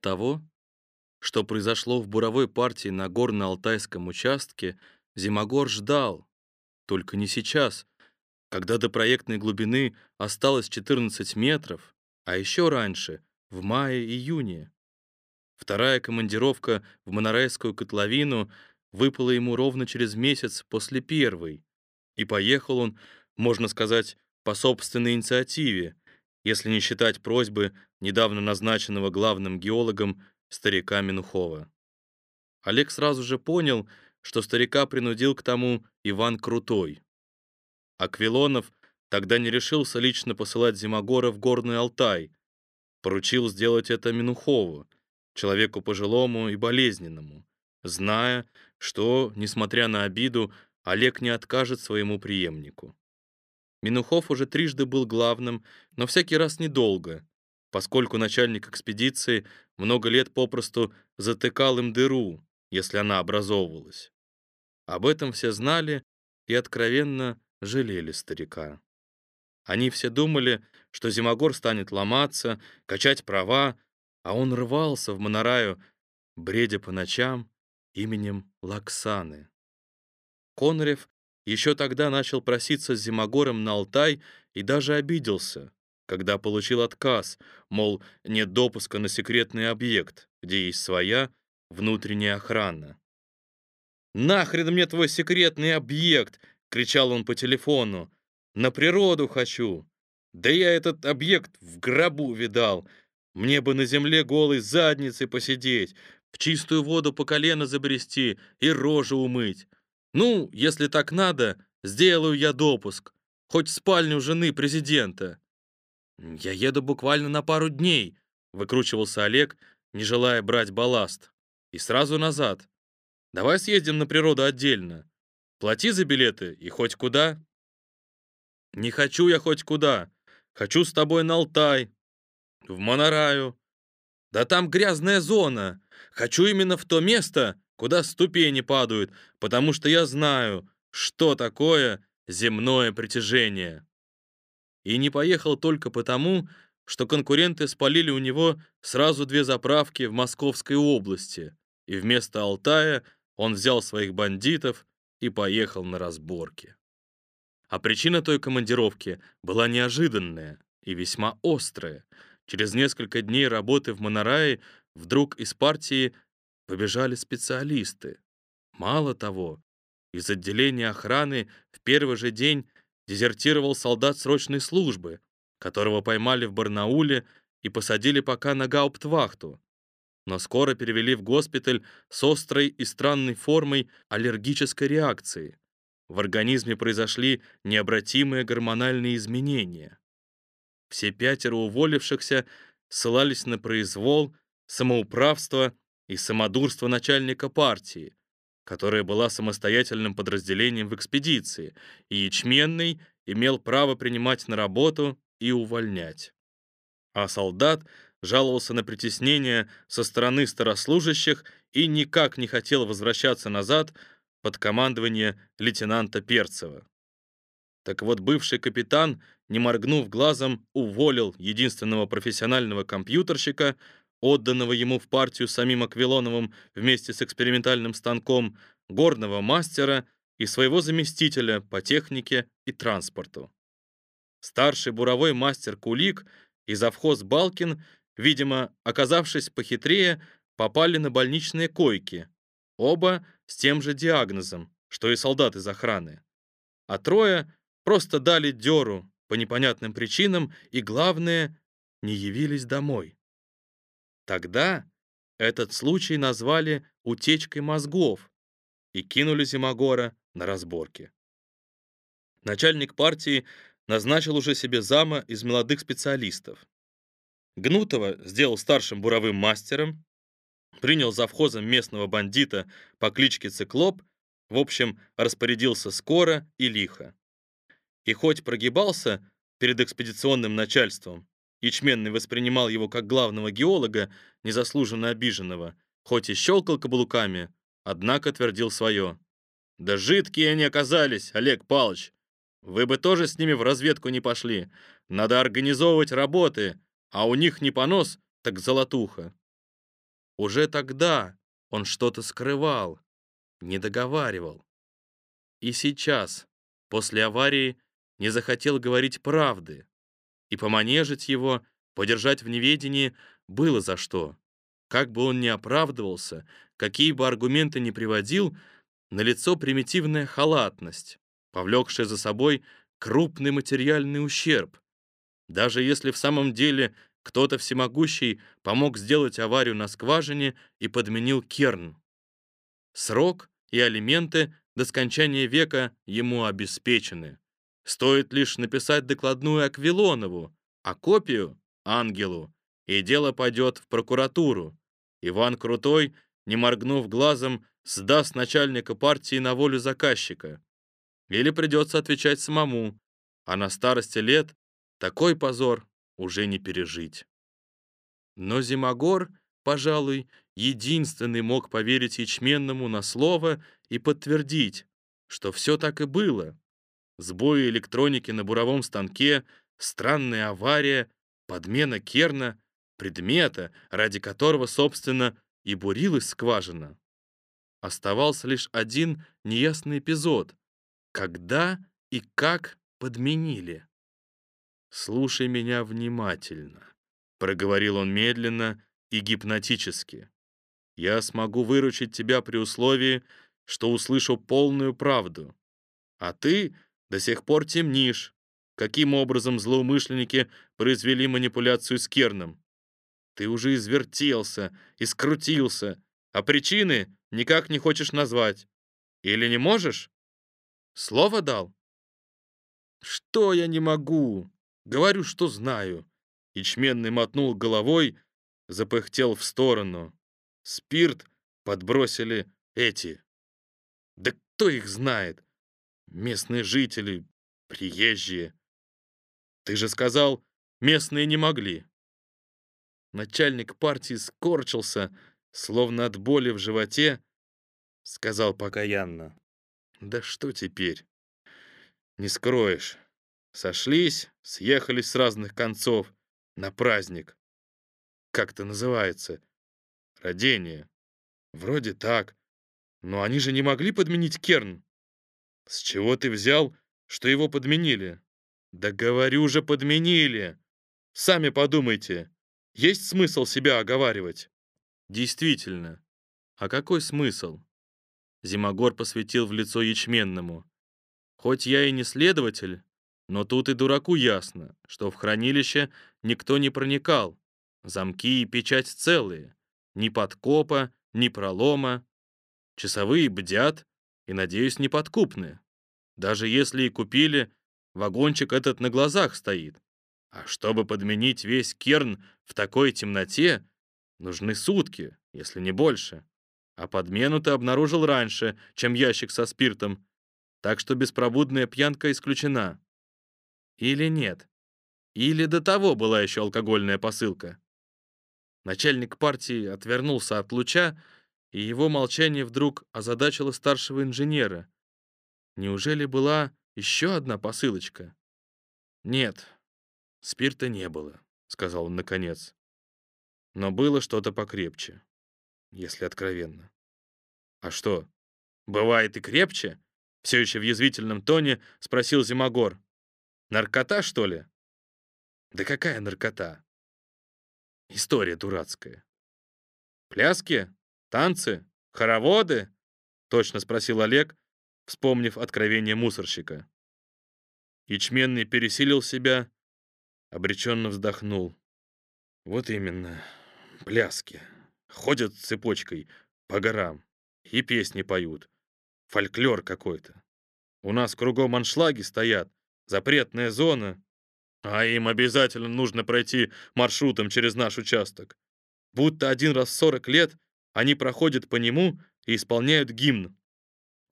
Того, что произошло в буровой партии на горно-алтайском участке, Зимогор ждал, только не сейчас, когда до проектной глубины осталось 14 метров, а еще раньше, в мае-июне. Вторая командировка в Монорайскую котловину выпала ему ровно через месяц после первой, и поехал он, можно сказать, по собственной инициативе, если не считать просьбы недавно назначенного главным геологом старика Минухова. Олег сразу же понял, что старика принудил к тому Иван Крутой. Аквилонов тогда не решился лично посылать Зимогора в Горный Алтай, поручил сделать это Минухову, человеку пожилому и болезненному, зная, что, несмотря на обиду, Олег не откажет своему преемнику. Минухов уже трижды был главным, но всякий раз недолго, поскольку начальник экспедиции много лет попросту затыкал им дыру, если она образовывалась. Об этом все знали и откровенно жалели старика. Они все думали, что Зимогор станет ломаться, качать права, а он рвался в Монораю, бредя по ночам именем Лаксаны. Конрев еще тогда начал проситься с Зимогором на Алтай и даже обиделся, когда получил отказ, мол, нет допуска на секретный объект, где есть своя внутренняя охрана. «Нахрен мне твой секретный объект!» — кричал он по телефону. «На природу хочу! Да я этот объект в гробу видал! Мне бы на земле голой задницей посидеть, в чистую воду по колено забрести и рожу умыть. Ну, если так надо, сделаю я допуск. Хоть в спальню жены президента. Я еду буквально на пару дней, выкручивался Олег, не желая брать балласт. И сразу назад. Давай съездим на природу отдельно. Плати за билеты и хоть куда. Не хочу я хоть куда. Хочу с тобой на Алтай, в Монораю. Да там грязная зона. Хочу именно в то место, куда ступени падают, потому что я знаю, что такое земное притяжение. И не поехал только потому, что конкуренты спалили у него сразу две заправки в Московской области, и вместо Алтая он взял своих бандитов и поехал на разборки. А причина той командировки была неожиданная и весьма острая. Через несколько дней работы в Монорае вдруг из партии побежали специалисты. Мало того, из отделения охраны в первый же день дезертировал солдат срочной службы, которого поймали в Барнауле и посадили пока на гауптвахту. Но скоро перевели в госпиталь с острой и странной формой аллергической реакции. В организме произошли необратимые гормональные изменения. Все пятеро уволившихся ссылались на произвол, самоуправство и самодурство начальника партии, которая была самостоятельным подразделением в экспедиции, и Ячменный имел право принимать на работу и увольнять. А солдат жаловался на притеснение со стороны старослужащих и никак не хотел возвращаться назад под командование лейтенанта Перцева. Так вот, бывший капитан, не моргнув глазом, уволил единственного профессионального компьютерщика, отданного ему в партию самим Аквилоновым вместе с экспериментальным станком, горного мастера и своего заместителя по технике и транспорту. Старший буровой мастер Кулик и завхоз Балкин, видимо, оказавшись похитрее, попали на больничные койки, оба с тем же диагнозом, что и солдат из охраны. А трое просто дали дёру по непонятным причинам и, главное, не явились домой. Тогда этот случай назвали утечкой мозгов и кинули Зимогора на разборки. Начальник партии назначил уже себе зама из молодых специалистов. Гнутова сделал старшим буровым мастером, принял завхозом местного бандита по кличке Циклоп, в общем, распорядился скоро и лихо. И хоть прогибался перед экспедиционным начальством, Ячменный воспринимал его как главного геолога, незаслуженно обиженного, хоть и щелкал каблуками, однако твердил свое. «Да жидкие они оказались, Олег Павлович! Вы бы тоже с ними в разведку не пошли. Надо организовывать работы, а у них не понос, так золотуха». Уже тогда он что-то скрывал, не договаривал. И сейчас, после аварии, не захотел говорить правды. И поманежить его, подержать в неведении было за что. Как бы он ни оправдывался, какие бы аргументы ни приводил, налицо примитивная халатность, повлекшая за собой крупный материальный ущерб. Даже если в самом деле кто-то всемогущий помог сделать аварию на скважине и подменил керн. Срок и алименты до скончания века ему обеспечены. Стоит лишь написать докладную Аквилонову, а копию — Ангелу, и дело пойдет в прокуратуру. Иван Крутой, не моргнув глазом, сдаст начальника партии на волю заказчика. Или придется отвечать самому, а на старости лет такой позор уже не пережить. Но Зимогор, пожалуй, единственный мог поверить ячменному на слово и подтвердить, что все так и было. Сбои электроники на буровом станке, странная авария, подмена керна, предмета, ради которого, собственно, и бурилась скважина. Оставался лишь один неясный эпизод. Когда и как подменили? «Слушай меня внимательно», — проговорил он медленно и гипнотически. «Я смогу выручить тебя при условии, что услышу полную правду. А ты до сих пор темнишь, каким образом злоумышленники произвели манипуляцию с Керном. Ты уже извертелся и скрутился, а причины никак не хочешь назвать. Или не можешь? Слово дал? Что я не могу? Говорю, что знаю. Ячменный мотнул головой, запыхтел в сторону. Спирт подбросили эти. Да кто их знает? Местные жители, приезжие. Ты же сказал, местные не могли. Начальник партии скорчился, словно от боли в животе, сказал покаянно. Да что теперь? Не скроешь. Сошлись, съехались с разных концов на праздник. Как это называется? Родение. Вроде так. Но они же не могли подменить Керн. С чего ты взял, что его подменили? Да говорю же, подменили. Сами подумайте. Есть смысл себя оговаривать? Действительно. А какой смысл? Зимогор посветил в лицо ячменному. Хоть я и не следователь, но тут и дураку ясно, что в хранилище никто не проникал. Замки и печать целые. Ни подкопа, ни пролома. Часовые бдят и, надеюсь, не подкупны. Даже если и купили, вагончик этот на глазах стоит. А чтобы подменить весь керн в такой темноте, нужны сутки, если не больше. А подмену ты обнаружил раньше, чем ящик со спиртом, так что беспробудная пьянка исключена. Или нет? Или до того была еще алкогольная посылка? Начальник партии отвернулся от луча, и его молчание вдруг озадачило старшего инженера. Неужели была еще одна посылочка? Нет, спирта не было, сказал он наконец. Но было что-то покрепче, если откровенно. А что, бывает и крепче? Все еще в язвительном тоне спросил Зимогор. Наркота, что ли? Да какая наркота? История дурацкая. Пляски? Танцы? Хороводы? Точно спросил Олег, вспомнив откровение мусорщика. Ячменный пересилил себя, обреченно вздохнул. Вот именно, пляски. Ходят цепочкой по горам и песни поют. Фольклор какой-то. У нас кругом аншлаги стоят, запретная зона, а им обязательно нужно пройти маршрутом через наш участок. Будто один раз в 40 лет они проходят по нему и исполняют гимн.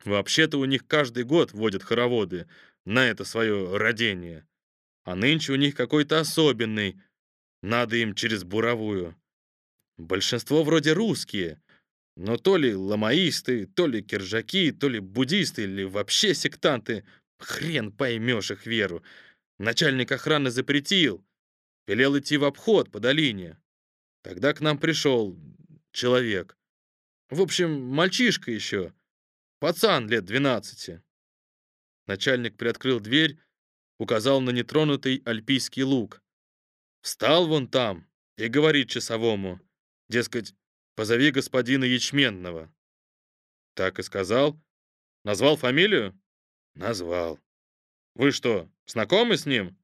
Вообще-то у них каждый год водят хороводы на это свое родение. А нынче у них какой-то особенный, надо им через буровую. Большинство вроде русские, но то ли ламаисты, то ли киржаки, то ли буддисты, или вообще сектанты. Хрен поймешь их веру. Начальник охраны запретил. Велел идти в обход по долине. Тогда к нам пришел человек. В общем, мальчишка еще. Пацан лет 12. Начальник приоткрыл дверь, указал на нетронутый альпийский луг. Встал вон там и говорит часовому, дескать, позови господина Ячменного. Так и сказал. Назвал фамилию? Назвал. Вы что, знакомы с ним?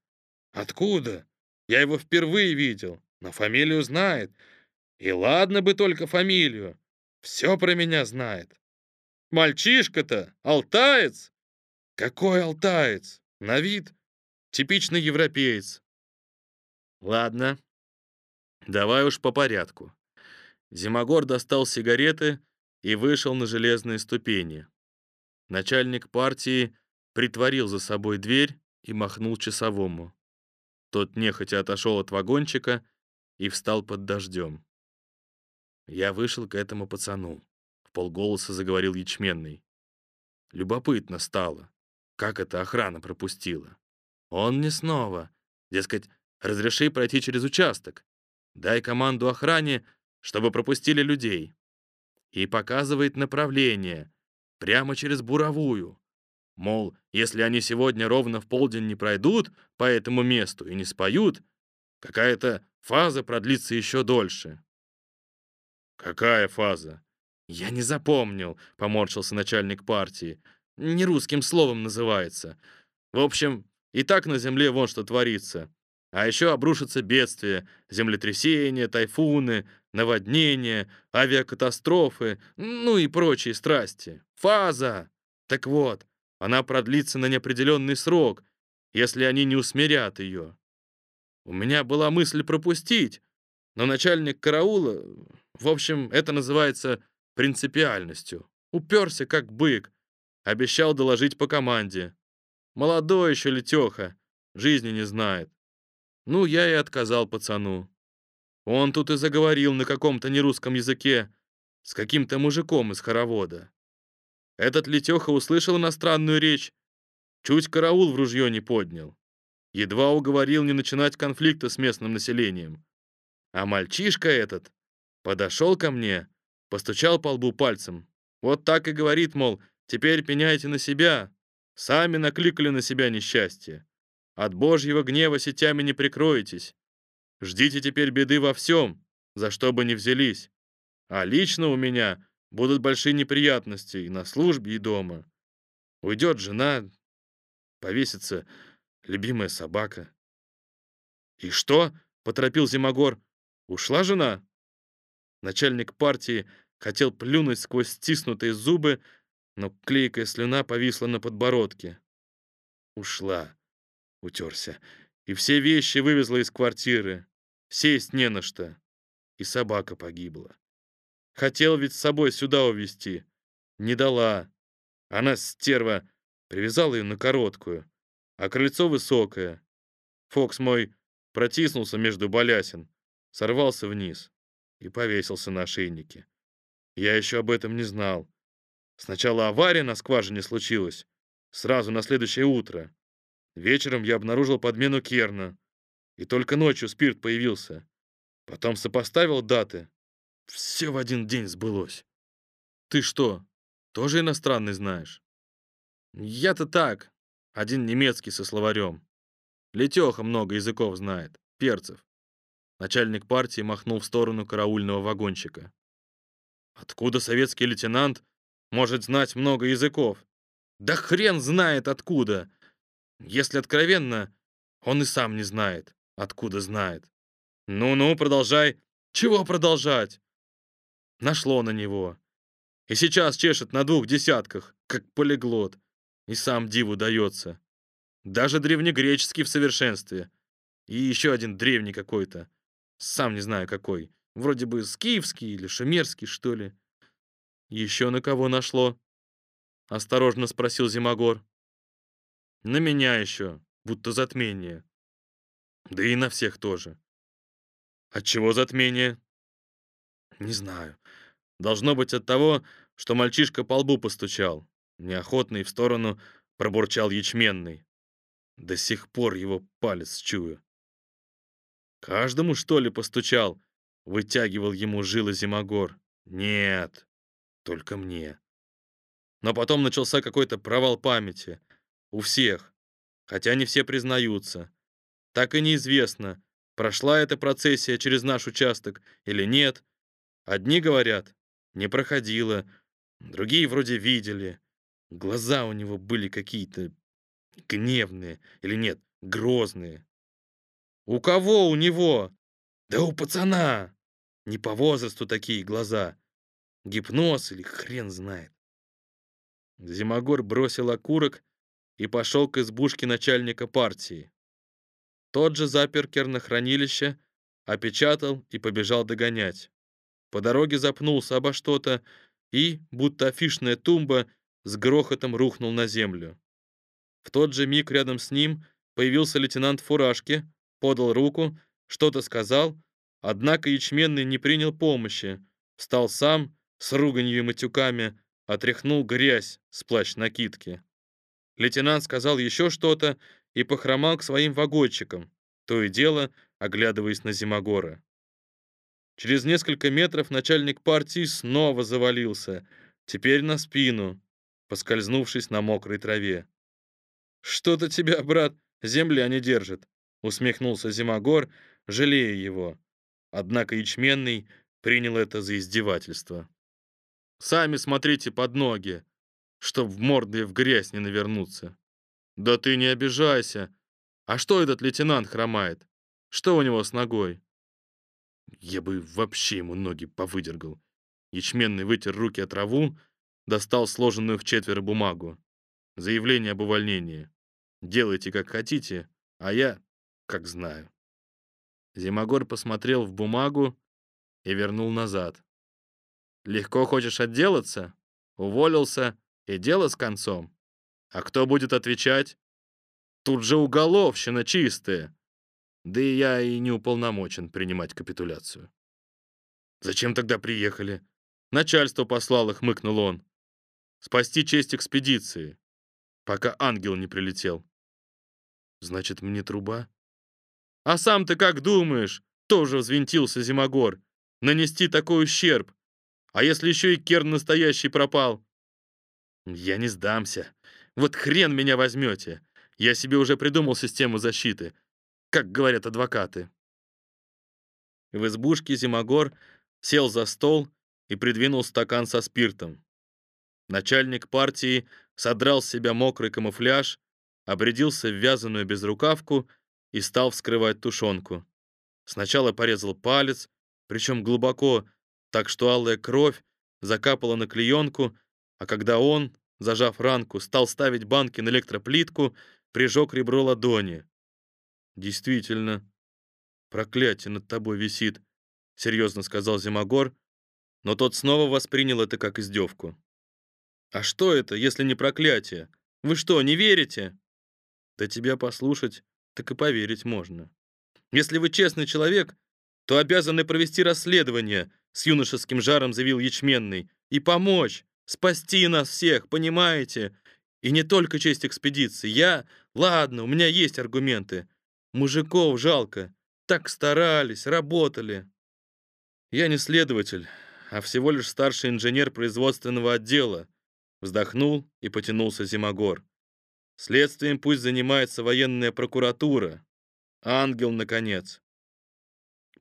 Откуда? Я его впервые видел, но фамилию знает. И ладно бы только фамилию. Все про меня знает. Мальчишка-то, алтаец? Какой алтаец? На вид типичный европеец. Ладно, давай уж по порядку. Зимогор достал сигареты и вышел на железные ступени. Начальник партии притворил за собой дверь и махнул часовому. Тот нехотя отошел от вагончика и встал под дождем. Я вышел к этому пацану. В полголоса заговорил ячменный. Любопытно стало, как эта охрана пропустила. Он не снова. Дескать, разреши пройти через участок. Дай команду охране, чтобы пропустили людей. И показывает направление, прямо через буровую. Мол, если они сегодня ровно в полдень не пройдут по этому месту и не споют, какая-то фаза продлится еще дольше. Какая фаза? Я не запомнил, поморщился начальник партии. Не русским словом называется. В общем, и так на земле вон что творится. А еще обрушатся бедствия, землетрясения, тайфуны, наводнения, авиакатастрофы, ну и прочие страсти. Фаза! Так вот, она продлится на неопределенный срок, если они не усмирят ее. У меня была мысль пропустить, но начальник караула, в общем, это называется принципиальностью, уперся как бык, обещал доложить по команде. Молодой еще летеха, жизни не знает. Ну, я и отказал пацану. Он тут и заговорил на каком-то нерусском языке с каким-то мужиком из хоровода. Этот летеха услышал иностранную речь, чуть караул в ружье не поднял. Едва уговорил не начинать конфликта с местным населением. А мальчишка этот подошел ко мне, постучал по лбу пальцем. Вот так и говорит, мол, теперь пеняйте на себя. Сами накликали на себя несчастье. От божьего гнева сетями не прикроетесь. Ждите теперь беды во всем, за что бы ни взялись. А лично у меня будут большие неприятности и на службе, и дома. Уйдет жена, повесится любимая собака. «И что?» — поторопил Зимогор. «Ушла жена?» Начальник партии хотел плюнуть сквозь стиснутые зубы, но клейкая слюна повисла на подбородке. «Ушла», — утерся, «и все вещи вывезла из квартиры. Сесть не на что. И собака погибла. Хотел ведь с собой сюда увезти. Не дала. Она, стерва, привязала ее на короткую, а крыльцо высокое. Фокс мой протиснулся между балясин, сорвался вниз и повесился на ошейнике. Я еще об этом не знал. Сначала авария на скважине случилась, сразу на следующее утро. Вечером я обнаружил подмену Керна, и только ночью спирт появился. Потом сопоставил даты, все в один день сбылось. Ты что, тоже иностранный знаешь? Я-то так, один немецкий со словарем. Летеха много языков знает, перцев. Начальник партии махнул в сторону караульного вагончика. Откуда советский лейтенант может знать много языков? Да хрен знает откуда. Если откровенно, он и сам не знает, откуда знает. Ну-ну, продолжай. Чего продолжать? Нашло на него. И сейчас чешет на двух десятках, как полиглот. И сам диву дается. Даже древнегреческий в совершенстве. И еще один древний какой-то. Сам не знаю какой. Вроде бы скифский или шумерский, что ли. Еще на кого нашло? Осторожно спросил Зимогор. На меня еще, будто затмение. Да и на всех тоже. Отчего затмение? Не знаю. Должно быть от того, что мальчишка по лбу постучал. Неохотный в сторону пробурчал ячменный. До сих пор его палец чую. Каждому, что ли, постучал? Вытягивал ему жилы Зимогор. Нет, только мне. Но потом начался какой-то провал памяти. У всех. Хотя не все признаются. Так и неизвестно, прошла эта процессия через наш участок или нет. Одни говорят, не проходила, другие вроде видели. Глаза у него были какие-то гневные или нет, грозные. У кого у него? Да у пацана. Не по возрасту такие глаза. Гипноз или хрен знает. Зимогор бросил окурок и пошел к избушке начальника партии. Тот же запер кернохранилище, опечатал и побежал догонять. По дороге запнулся обо что-то и, будто афишная тумба, с грохотом рухнул на землю. В тот же миг рядом с ним появился лейтенант в фуражке, подал руку, что-то сказал, однако ячменный не принял помощи, встал сам с руганью и матюками, отряхнул грязь с плащ-накидки. Лейтенант сказал еще что-то и похромал к своим вагончикам, то и дело оглядываясь на Зимогора. Через несколько метров начальник партии снова завалился, теперь на спину, поскользнувшись на мокрой траве. «Что-то тебя, брат, земля не держит», — усмехнулся Зимогор, жалея его. Однако ячменный принял это за издевательство. «Сами смотрите под ноги, чтоб в морды в грязь не навернуться». «Да ты не обижайся. А что этот лейтенант хромает? Что у него с ногой?» Я бы вообще ему ноги повыдергал. Ячменный вытер руки от траву, достал сложенную в четверо бумагу. Заявление об увольнении. Делайте, как хотите, а я, как знаю. Зимогор посмотрел в бумагу и вернул назад. Легко хочешь отделаться? Уволился, и дело с концом. А кто будет отвечать? Тут же уголовщина чистая. Да и я и не уполномочен принимать капитуляцию. Зачем тогда приехали? Начальство послало, хмыкнул он. Спасти честь экспедиции, пока ангел не прилетел. Значит, мне труба? А сам ты как думаешь? Тоже взвинтился Зимогор. Нанести такой ущерб. А если еще и Керн настоящий пропал? Я не сдамся. Вот хрен меня возьмете. Я себе уже придумал систему защиты как говорят адвокаты. В избушке Зимогор сел за стол и придвинул стакан со спиртом. Начальник партии содрал с себя мокрый камуфляж, обрядился в вязаную безрукавку и стал вскрывать тушенку. Сначала порезал палец, причем глубоко, так что алая кровь закапала на клеенку, а когда он, зажав ранку, стал ставить банки на электроплитку, прижег ребро ладони. Действительно, проклятие над тобой висит, серьезно сказал Зимогор, но тот снова воспринял это как издевку. А что это, если не проклятие? Вы что, не верите? Да тебя послушать, так и поверить можно. Если вы честный человек, то обязаны провести расследование, с юношеским жаром заявил Ячменный, и помочь, спасти нас всех, понимаете? И не только честь экспедиции. Я, ладно, у меня есть аргументы, Мужиков жалко. Так старались, работали. Я не следователь, а всего лишь старший инженер производственного отдела. Вздохнул и потянулся Зимогор. Следствием пусть занимается военная прокуратура. Ангел, наконец.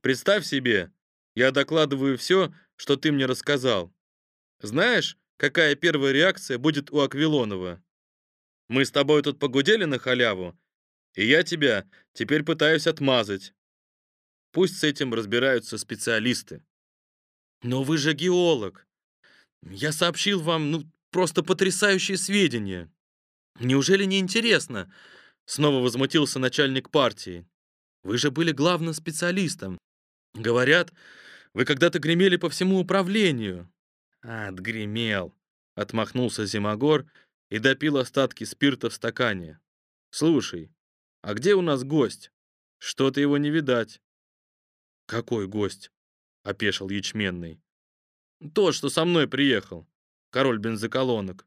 Представь себе, я докладываю все, что ты мне рассказал. Знаешь, какая первая реакция будет у Аквилонова? Мы с тобой тут погудели на халяву, и я тебя теперь пытаюсь отмазать. Пусть с этим разбираются специалисты. Но вы же геолог. Я сообщил вам, ну, просто потрясающие сведения. Неужели не интересно? Снова возмутился начальник партии. Вы же были главным специалистом. Говорят, вы когда-то гремели по всему управлению. Отгремел, отмахнулся Зимогор и допил остатки спирта в стакане. Слушай, а где у нас гость? Что-то его не видать. Какой гость? опешил ячменный. Тот, что со мной приехал. Король бензоколонок.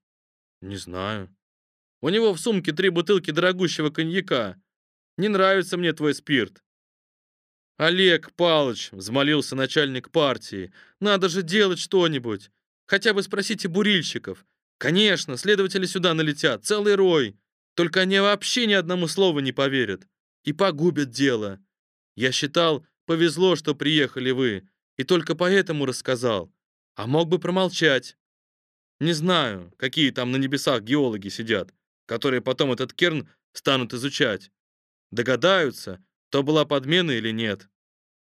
Не знаю. У него в сумке три бутылки дорогущего коньяка. Не нравится мне твой спирт. Олег Палыч, взмолился начальник партии. Надо же делать что-нибудь. Хотя бы спросите бурильщиков. Конечно, следователи сюда налетят, целый рой. Только они вообще ни одному слову не поверят и погубят дело. Я считал, повезло, что приехали вы, и только поэтому рассказал. А мог бы промолчать. Не знаю, какие там на небесах геологи сидят, которые потом этот керн станут изучать. Догадаются, то была подмена или нет.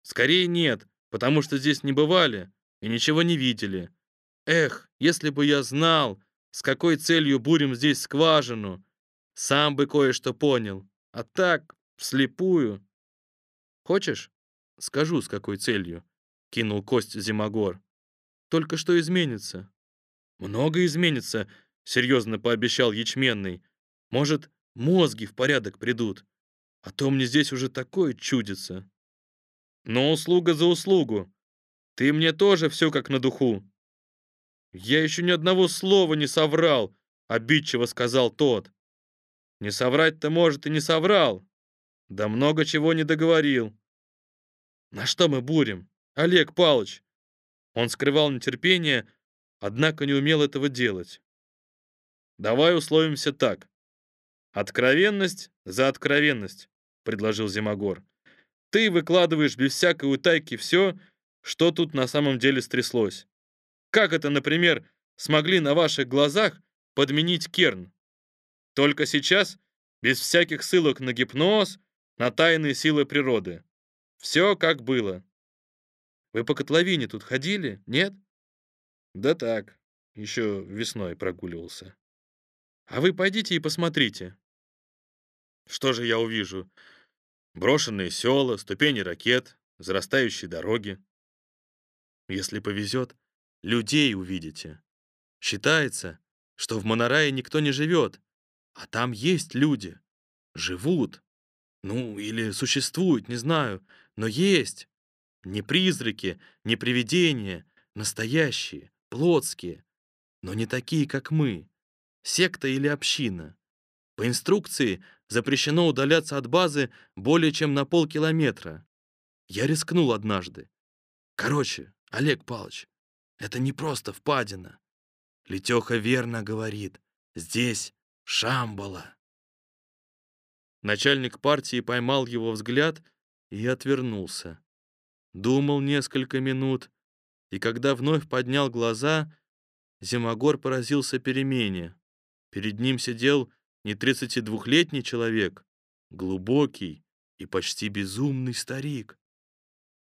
Скорее нет, потому что здесь не бывали и ничего не видели. Эх, если бы я знал, с какой целью бурим здесь скважину, сам бы кое-что понял. А так, вслепую. Хочешь? Скажу, с какой целью. Кинул кость Зимогор. Только что изменится. Много изменится, серьезно пообещал Ячменный. Может, мозги в порядок придут. А то мне здесь уже такое чудится. Но услуга за услугу. Ты мне тоже все как на духу. Я еще ни одного слова не соврал, обидчиво сказал тот. Не соврать-то, может, и не соврал. Да много чего не договорил. На что мы бурим? Олег Палыч, он скрывал нетерпение, однако не умел этого делать. Давай условимся так. Откровенность за откровенность, предложил Зимогор. Ты выкладываешь без всякой утайки все, что тут на самом деле стряслось. Как это, например, смогли на ваших глазах подменить Керн? Только сейчас, без всяких ссылок на гипноз, на тайные силы природы. Все как было. Вы по котловине тут ходили? Нет? Да так, еще весной прогуливался. А вы пойдите и посмотрите. Что же я увижу? Брошенные села, ступени ракет, зарастающие дороги. Если повезет, людей увидите. Считается, что в Монорае никто не живет, а там есть люди. Живут. Ну, или существуют, не знаю, но есть. Не призраки, не привидения, настоящие, плотские, но не такие, как мы. Секта или община. По инструкции запрещено удаляться от базы более чем на полкилометра. Я рискнул однажды. Короче, Олег Павлович, это не просто впадина. Летеха верно говорит. Здесь Шамбала. Начальник партии поймал его взгляд и отвернулся думал несколько минут, и когда вновь поднял глаза, Зимогор поразился перемене. Перед ним сидел не 32-летний человек, глубокий и почти безумный старик.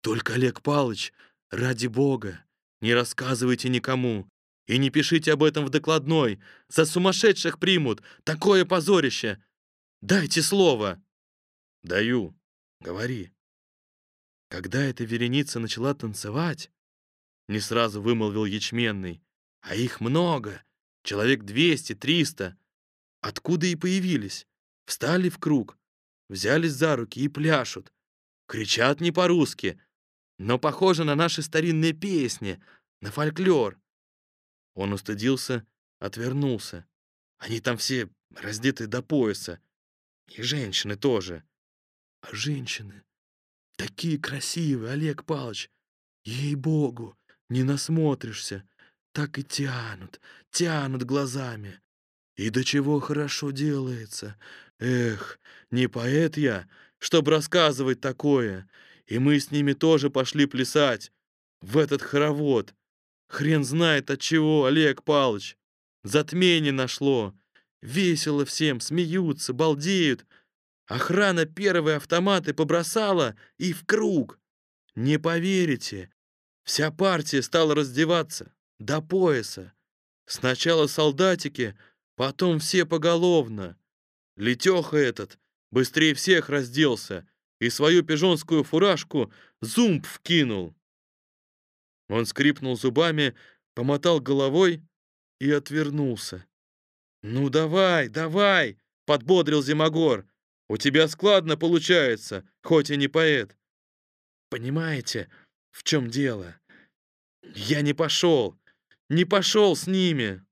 Только Олег Палыч, ради бога, не рассказывайте никому и не пишите об этом в докладной. За сумасшедших примут, такое позорище. Дайте слово. Даю. Говори. Когда эта вереница начала танцевать, не сразу вымолвил ячменный, а их много, человек двести, триста. Откуда и появились? Встали в круг, взялись за руки и пляшут. Кричат не по-русски, но похоже на наши старинные песни, на фольклор. Он устыдился, отвернулся. Они там все раздеты до пояса. И женщины тоже. А женщины Такие красивые, Олег Павлович. Ей-богу, не насмотришься. Так и тянут, тянут глазами. И до чего хорошо делается. Эх, не поэт я, чтоб рассказывать такое. И мы с ними тоже пошли плясать. В этот хоровод. Хрен знает от чего, Олег Павлович. Затмение нашло. Весело всем, смеются, балдеют. Охрана первые автоматы побросала и в круг. Не поверите, вся партия стала раздеваться до пояса. Сначала солдатики, потом все поголовно. Летеха этот быстрее всех разделся и свою пижонскую фуражку зумб вкинул. Он скрипнул зубами, помотал головой и отвернулся. «Ну давай, давай!» — подбодрил Зимогор. У тебя складно получается, хоть и не поэт. Понимаете, в чем дело? Я не пошел, не пошел с ними.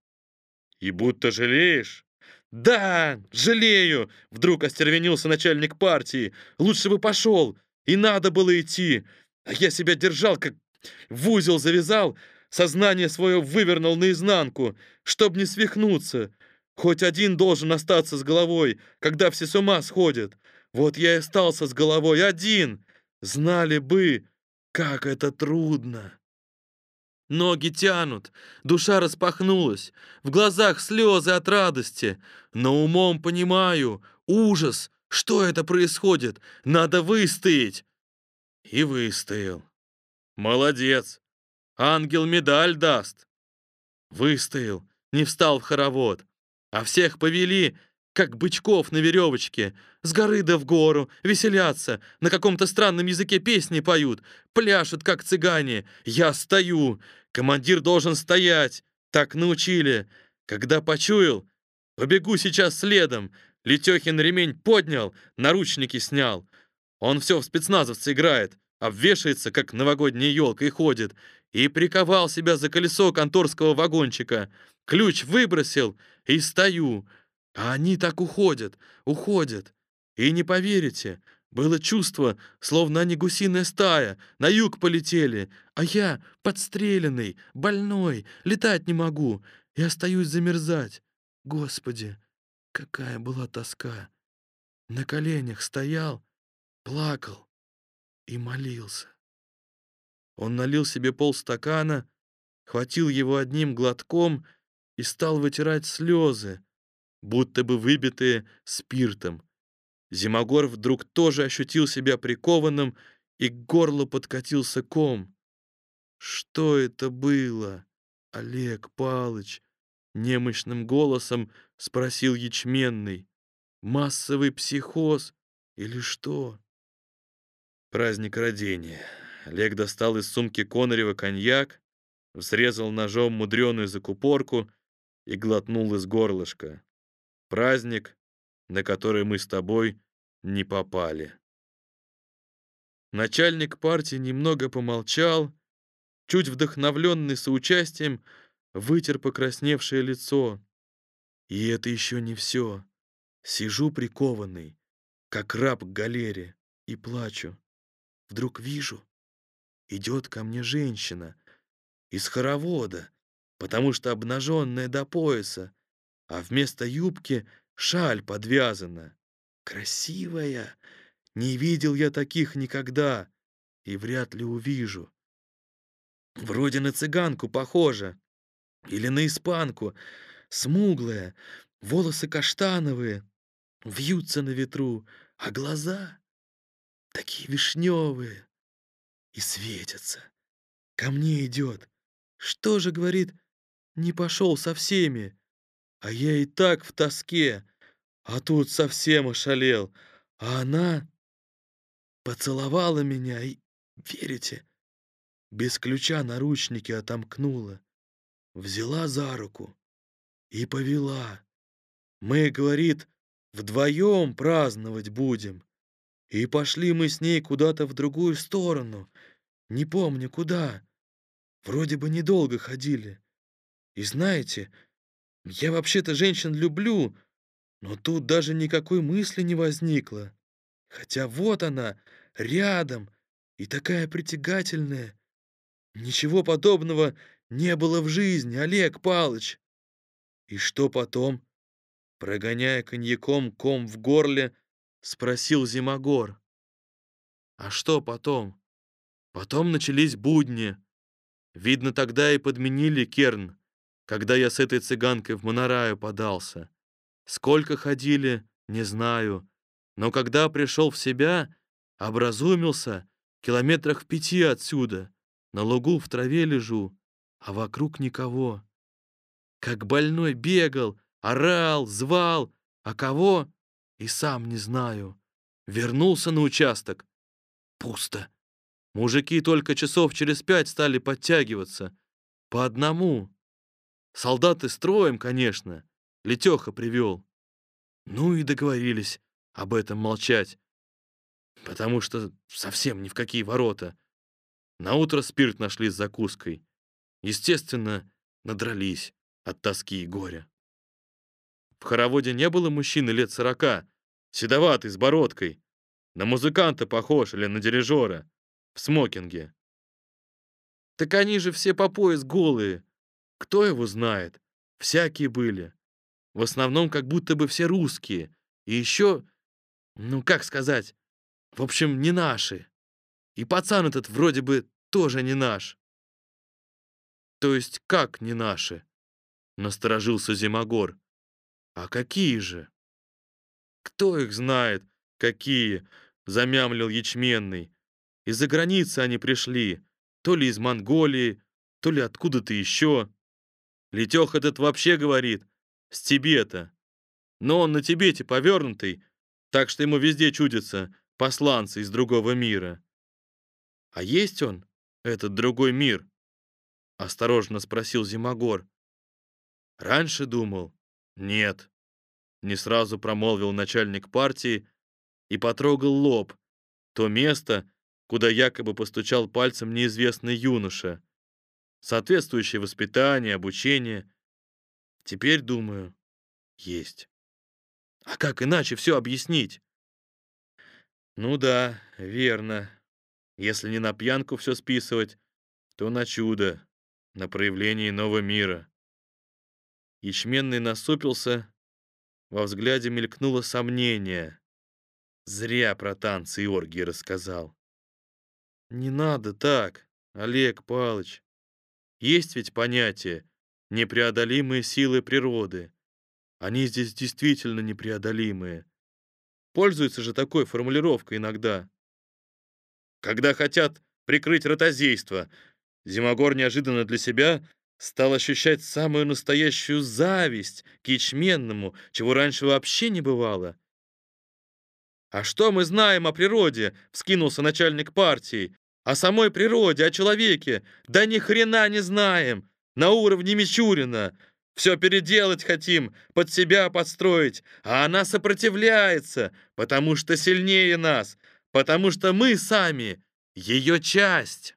И будто жалеешь? Да, жалею, вдруг остервенился начальник партии. Лучше бы пошел, и надо было идти. А я себя держал, как в узел завязал, сознание свое вывернул наизнанку, чтоб не свихнуться. Хоть один должен остаться с головой, когда все с ума сходят. Вот я и остался с головой один. Знали бы, как это трудно. Ноги тянут, душа распахнулась, в глазах слезы от радости, но умом понимаю, ужас, что это происходит, надо выстоять. И выстоял. Молодец, ангел медаль даст. Выстоял, не встал в хоровод, а всех повели, как бычков на веревочке, с горы да в гору, веселятся, на каком-то странном языке песни поют, пляшут, как цыгане. Я стою, командир должен стоять, так научили. Когда почуял, побегу сейчас следом. Летехин ремень поднял, наручники снял. Он все в спецназовце играет, обвешается, как новогодняя елка, и ходит. И приковал себя за колесо конторского вагончика. Ключ выбросил и стою. А они так уходят, уходят. И не поверите, было чувство, словно они гусиная стая, на юг полетели, а я подстреленный, больной, летать не могу и остаюсь замерзать. Господи, какая была тоска! На коленях стоял, плакал и молился. Он налил себе полстакана, хватил его одним глотком и стал вытирать слезы, будто бы выбитые спиртом. Зимогор вдруг тоже ощутил себя прикованным, и к горлу подкатился ком. «Что это было, Олег Палыч?» — немощным голосом спросил Ячменный. «Массовый психоз или что?» Праздник родения. Олег достал из сумки Конорева коньяк, взрезал ножом мудреную закупорку и глотнул из горлышка. Праздник, на который мы с тобой не попали. Начальник партии немного помолчал, чуть вдохновленный соучастием, вытер покрасневшее лицо. И это еще не все. Сижу прикованный, как раб к галере, и плачу. Вдруг вижу, идет ко мне женщина из хоровода, потому что обнаженная до пояса, а вместо юбки шаль подвязана. Красивая. Не видел я таких никогда и вряд ли увижу. Вроде на цыганку похожа или на испанку, смуглая, волосы каштановые, вьются на ветру, а глаза такие вишневые и светятся. Ко мне идет. Что же, говорит, не пошел со всеми? А я и так в тоске, а тут совсем ошалел. А она поцеловала меня и, верите, без ключа наручники отомкнула, взяла за руку и повела. Мы, говорит, вдвоем праздновать будем. И пошли мы с ней куда-то в другую сторону, не помню куда. Вроде бы недолго ходили. И знаете, я вообще-то женщин люблю, но тут даже никакой мысли не возникло. Хотя вот она, рядом, и такая притягательная. Ничего подобного не было в жизни, Олег Палыч. И что потом? Прогоняя коньяком ком в горле, спросил Зимогор. А что потом? Потом начались будни. Видно, тогда и подменили Керн когда я с этой цыганкой в Монораю подался. Сколько ходили, не знаю, но когда пришел в себя, образумился километрах в пяти отсюда, на лугу в траве лежу, а вокруг никого. Как больной бегал, орал, звал, а кого и сам не знаю. Вернулся на участок. Пусто. Мужики только часов через пять стали подтягиваться. По одному. Солдаты строем, конечно. Летеха привел. Ну и договорились об этом молчать. потому что совсем ни в какие ворота. На утро спирт нашли с закуской. Естественно, надрались от тоски и горя. В хороводе не было мужчины лет сорока, седоватый, с бородкой. На музыканта похож или на дирижера. В смокинге. Так они же все по пояс голые. Кто его знает? Всякие были. В основном как будто бы все русские. И еще, ну как сказать, в общем, не наши. И пацан этот вроде бы тоже не наш. То есть как не наши? Насторожился Зимогор. А какие же? Кто их знает, какие? Замямлил Ячменный. Из-за границы они пришли. То ли из Монголии, то ли откуда-то еще. Летех этот вообще говорит, с Тибета. Но он на Тибете повернутый, так что ему везде чудится посланцы из другого мира. А есть он, этот другой мир? Осторожно спросил Зимогор. Раньше думал, нет. Не сразу промолвил начальник партии и потрогал лоб, то место, куда якобы постучал пальцем неизвестный юноша. Соответствующее воспитание, обучение. Теперь, думаю, есть. А как иначе все объяснить? Ну да, верно. Если не на пьянку все списывать, то на чудо, на проявление нового мира. Ячменный насупился, во взгляде мелькнуло сомнение. Зря про танцы и рассказал. Не надо так, Олег Палыч. Есть ведь понятие непреодолимые силы природы. Они здесь действительно непреодолимые. Пользуются же такой формулировкой иногда. Когда хотят прикрыть ротозейство, Зимогор неожиданно для себя стал ощущать самую настоящую зависть к ячменному, чего раньше вообще не бывало. «А что мы знаем о природе?» — вскинулся начальник партии. О самой природе, о человеке. Да ни хрена не знаем. На уровне Мичурина. Все переделать хотим, под себя подстроить, а она сопротивляется, потому что сильнее нас, потому что мы сами ее часть.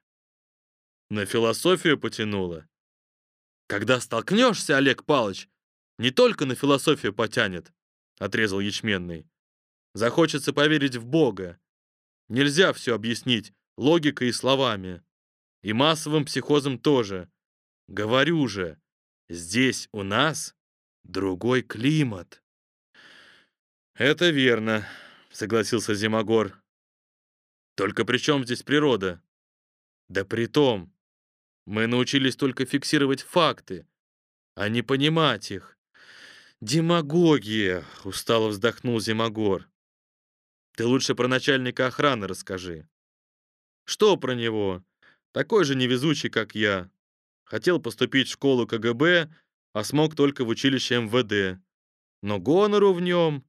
На философию потянуло. Когда столкнешься, Олег Палыч, не только на философию потянет, отрезал ячменный. Захочется поверить в Бога. Нельзя все объяснить логикой и словами. И массовым психозом тоже. Говорю же, здесь у нас другой климат. Это верно, согласился Зимогор. Только при чем здесь природа? Да при том, мы научились только фиксировать факты, а не понимать их. Демагогия, устало вздохнул Зимогор. Ты лучше про начальника охраны расскажи. Что про него? Такой же невезучий, как я. Хотел поступить в школу КГБ, а смог только в училище МВД. Но гонору в нем...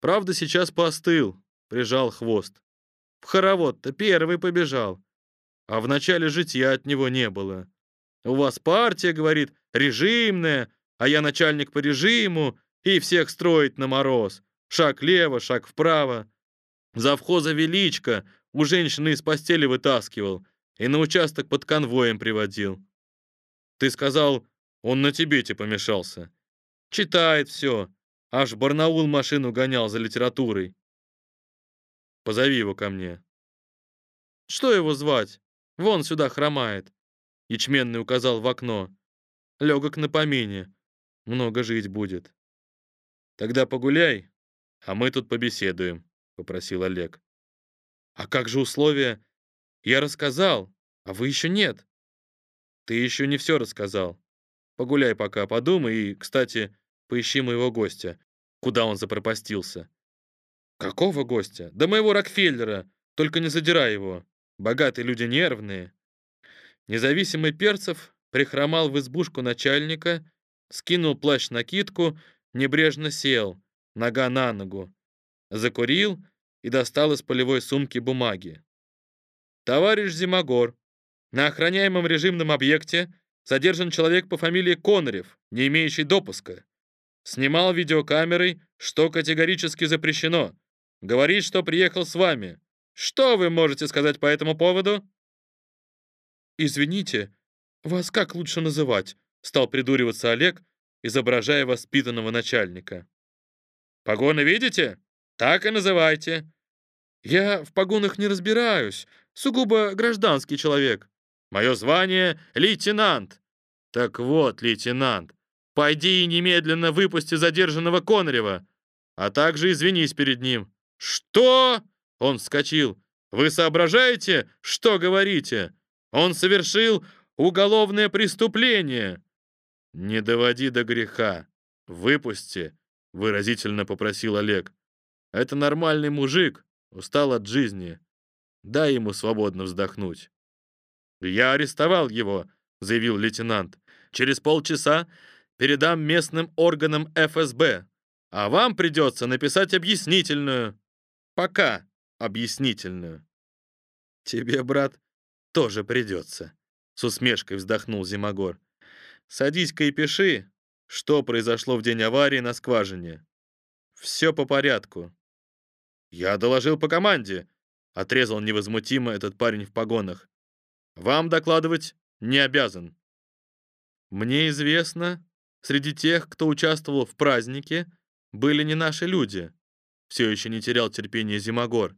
Правда, сейчас поостыл, прижал хвост. В хоровод-то первый побежал. А в начале житья от него не было. У вас партия, говорит, режимная, а я начальник по режиму, и всех строить на мороз. Шаг лево, шаг вправо. Завхоза Величко у женщины из постели вытаскивал и на участок под конвоем приводил. Ты сказал, он на Тибете помешался. Читает все. Аж Барнаул машину гонял за литературой. Позови его ко мне. Что его звать? Вон сюда хромает. Ячменный указал в окно. Легок на помине. Много жить будет. Тогда погуляй, а мы тут побеседуем, попросил Олег. А как же условия? Я рассказал, а вы еще нет. Ты еще не все рассказал. Погуляй пока, подумай и, кстати, поищи моего гостя. Куда он запропастился? Какого гостя? Да моего Рокфеллера. Только не задирай его. Богатые люди нервные. Независимый Перцев прихромал в избушку начальника, скинул плащ-накидку, небрежно сел, нога на ногу, закурил и достал из полевой сумки бумаги. «Товарищ Зимогор, на охраняемом режимном объекте задержан человек по фамилии Конорев, не имеющий допуска. Снимал видеокамерой, что категорически запрещено. Говорит, что приехал с вами. Что вы можете сказать по этому поводу?» «Извините, вас как лучше называть?» Стал придуриваться Олег, изображая воспитанного начальника. «Погоны видите? Так и называйте». «Я в погонах не разбираюсь, сугубо гражданский человек. Мое звание — лейтенант». «Так вот, лейтенант, пойди и немедленно выпусти задержанного Конорева, а также извинись перед ним». «Что?» — он вскочил. «Вы соображаете, что говорите? Он совершил уголовное преступление!» «Не доводи до греха. Выпусти», — выразительно попросил Олег. «Это нормальный мужик, устал от жизни. Дай ему свободно вздохнуть». «Я арестовал его», — заявил лейтенант. «Через полчаса передам местным органам ФСБ, а вам придется написать объяснительную. Пока объяснительную». «Тебе, брат, тоже придется», — с усмешкой вздохнул Зимогор. «Садись-ка и пиши, что произошло в день аварии на скважине. Все по порядку». «Я доложил по команде», — отрезал невозмутимо этот парень в погонах. «Вам докладывать не обязан». «Мне известно, среди тех, кто участвовал в празднике, были не наши люди», — все еще не терял терпение Зимогор,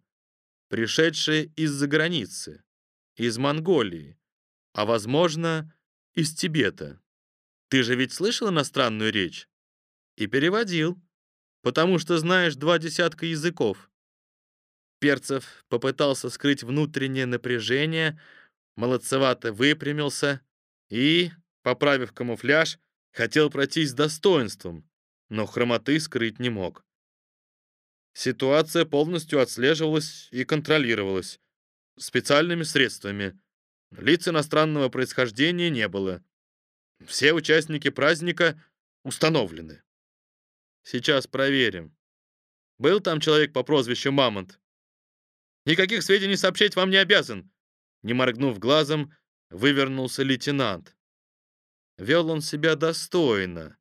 пришедшие из-за границы из Монголии, а, возможно, из Тибета. Ты же ведь слышал иностранную речь? И переводил, потому что знаешь два десятка языков. Перцев попытался скрыть внутреннее напряжение, молодцевато выпрямился и, поправив камуфляж, хотел пройтись с достоинством, но хромоты скрыть не мог. Ситуация полностью отслеживалась и контролировалась специальными средствами. Лиц иностранного происхождения не было. Все участники праздника установлены. Сейчас проверим. Был там человек по прозвищу Мамонт? Никаких сведений сообщать вам не обязан. Не моргнув глазом, вывернулся лейтенант. Вел он себя достойно,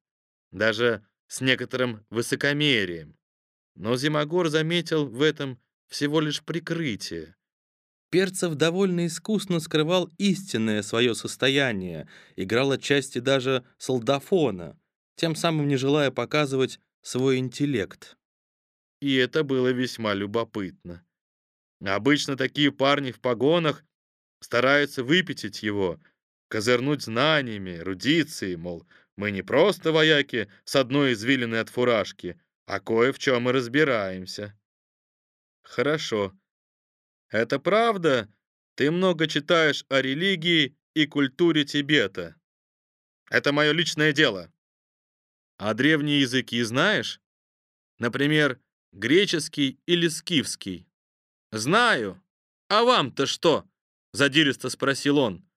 даже с некоторым высокомерием. Но Зимогор заметил в этом всего лишь прикрытие. Перцев довольно искусно скрывал истинное свое состояние, играл отчасти даже солдафона, тем самым не желая показывать свой интеллект. И это было весьма любопытно. Обычно такие парни в погонах стараются выпятить его, козырнуть знаниями, эрудицией, мол, мы не просто вояки с одной извилиной от фуражки, а кое в чем и разбираемся. Хорошо. Это правда? Ты много читаешь о религии и культуре Тибета. Это мое личное дело. А древние языки знаешь? Например, греческий или скифский? Знаю. А вам-то что? Задиристо спросил он.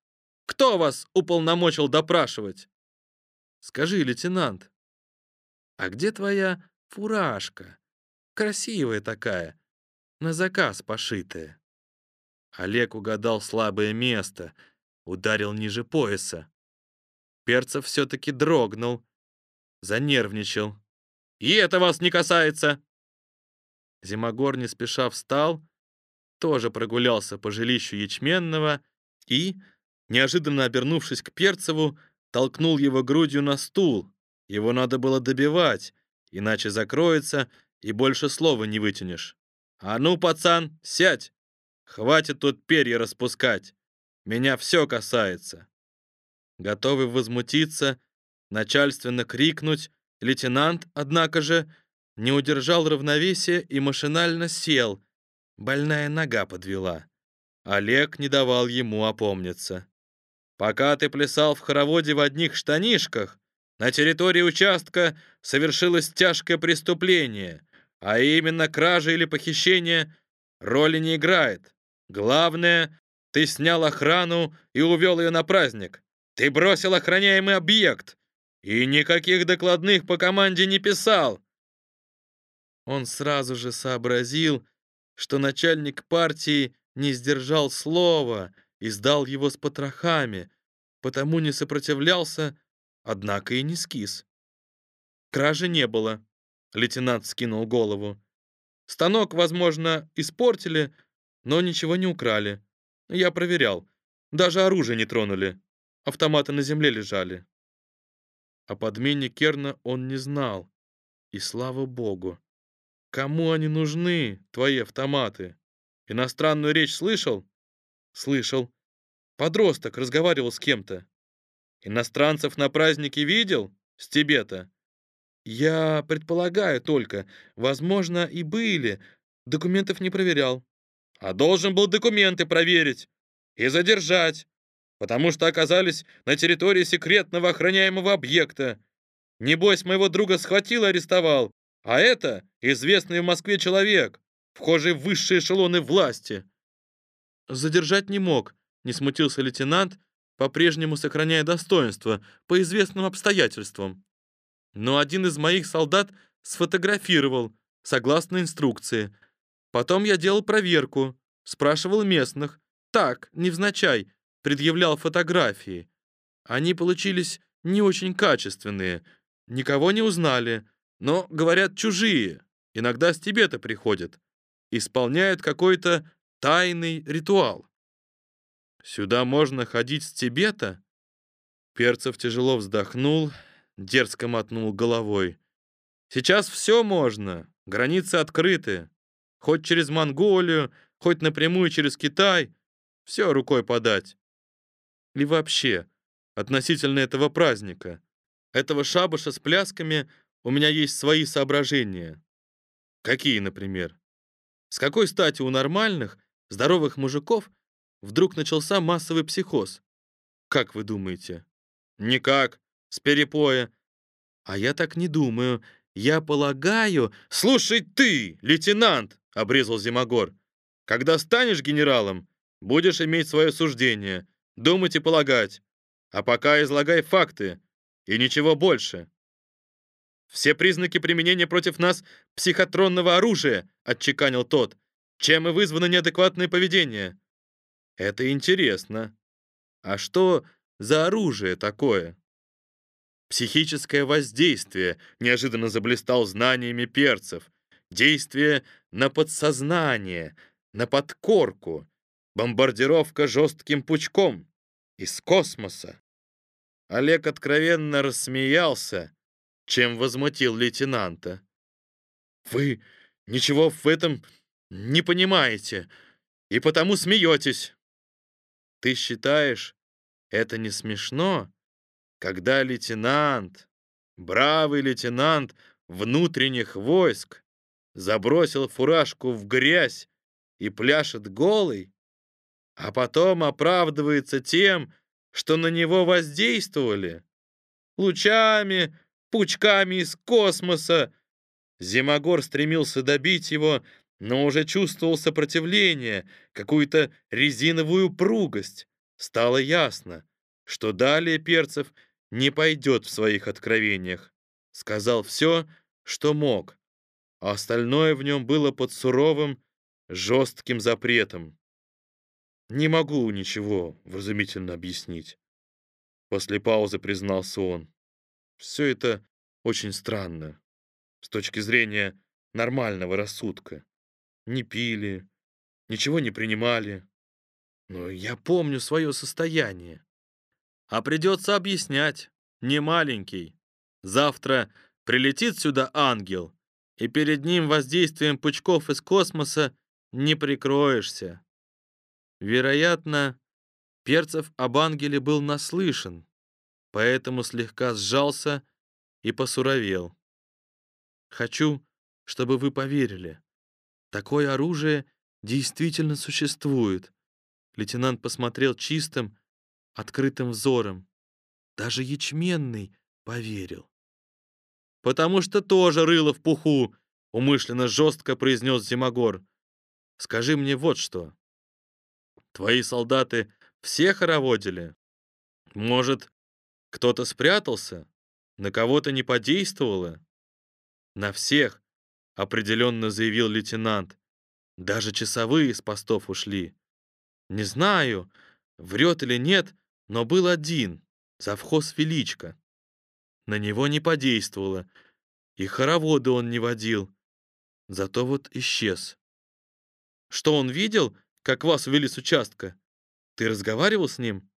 Кто вас уполномочил допрашивать? Скажи, лейтенант, а где твоя фуражка? Красивая такая, на заказ пошитая. Олег угадал слабое место, ударил ниже пояса. Перцев все-таки дрогнул, занервничал. «И это вас не касается!» Зимогор не спеша встал, тоже прогулялся по жилищу Ячменного и, неожиданно обернувшись к Перцеву, толкнул его грудью на стул. Его надо было добивать, иначе закроется и больше слова не вытянешь. «А ну, пацан, сядь!» Хватит тут перья распускать. Меня все касается. Готовый возмутиться, начальственно крикнуть, лейтенант, однако же, не удержал равновесия и машинально сел. Больная нога подвела. Олег не давал ему опомниться. «Пока ты плясал в хороводе в одних штанишках, на территории участка совершилось тяжкое преступление, а именно кража или похищение роли не играет. Главное, ты снял охрану и увел ее на праздник. Ты бросил охраняемый объект. И никаких докладных по команде не писал. Он сразу же сообразил, что начальник партии не сдержал слова и сдал его с потрохами, потому не сопротивлялся, однако и не скис. Кражи не было. Лейтенант скинул голову. Станок, возможно, испортили, но ничего не украли. Я проверял. Даже оружие не тронули. Автоматы на земле лежали. О подмене Керна он не знал. И слава богу. Кому они нужны, твои автоматы? Иностранную речь слышал? Слышал. Подросток разговаривал с кем-то. Иностранцев на празднике видел? С Тибета? Я предполагаю только. Возможно, и были. Документов не проверял. А должен был документы проверить и задержать, потому что оказались на территории секретного охраняемого объекта. Небось, моего друга схватил и арестовал, а это известный в Москве человек, вхожий в высшие эшелоны власти. Задержать не мог, не смутился лейтенант, по-прежнему сохраняя достоинство по известным обстоятельствам. Но один из моих солдат сфотографировал, согласно инструкции. Потом я делал проверку, спрашивал местных, так, невзначай, предъявлял фотографии. Они получились не очень качественные, никого не узнали, но, говорят, чужие. Иногда с Тибета приходят. Исполняют какой-то тайный ритуал. Сюда можно ходить с Тибета? Перцев тяжело вздохнул, дерзко мотнул головой. Сейчас все можно, границы открыты. Хоть через Монголию, хоть напрямую через Китай, все рукой подать. И вообще, относительно этого праздника, этого шабаша с плясками, у меня есть свои соображения. Какие, например? С какой стати у нормальных, здоровых мужиков вдруг начался массовый психоз? Как вы думаете? Никак, с перепоя. А я так не думаю. Я полагаю... Слушай ты, лейтенант, обрезал Зимогор. Когда станешь генералом, будешь иметь свое суждение, думать и полагать. А пока излагай факты и ничего больше. Все признаки применения против нас психотронного оружия, отчеканил тот. Чем и вызвано неадекватное поведение? Это интересно. А что за оружие такое? Психическое воздействие неожиданно заблистал знаниями перцев. Действие на подсознание, на подкорку. Бомбардировка жестким пучком. Из космоса. Олег откровенно рассмеялся, чем возмутил лейтенанта. «Вы ничего в этом не понимаете и потому смеетесь. Ты считаешь, это не смешно, когда лейтенант, бравый лейтенант внутренних войск, забросил фуражку в грязь и пляшет голый, а потом оправдывается тем, что на него воздействовали лучами, пучками из космоса. Зимогор стремился добить его, но уже чувствовал сопротивление, какую-то резиновую пругость. Стало ясно, что далее Перцев не пойдет в своих откровениях. Сказал все, что мог, а остальное в нем было под суровым, жестким запретом. Не могу ничего вразумительно объяснить. После паузы признался он. Все это очень странно с точки зрения нормального рассудка. Не пили, ничего не принимали. Но я помню свое состояние. А придется объяснять. Не маленький. Завтра прилетит сюда ангел, и перед ним воздействием пучков из космоса не прикроешься. Вероятно, Перцев об ангеле был наслышан, поэтому слегка сжался и посуровел. Хочу, чтобы вы поверили. Такое оружие действительно существует. Лейтенант посмотрел чистым, открытым взором. Даже ячменный поверил. «Потому что тоже рыло в пуху», — умышленно жестко произнес Зимогор. «Скажи мне вот что. Твои солдаты все хороводили? Может, кто-то спрятался? На кого-то не подействовало? На всех, определенно заявил лейтенант. Даже часовые с постов ушли. Не знаю, врет или нет, но был один, завхоз Величко. На него не подействовало, и хороводы он не водил. Зато вот исчез. Что он видел, как вас увели с участка. Ты разговаривал с ним?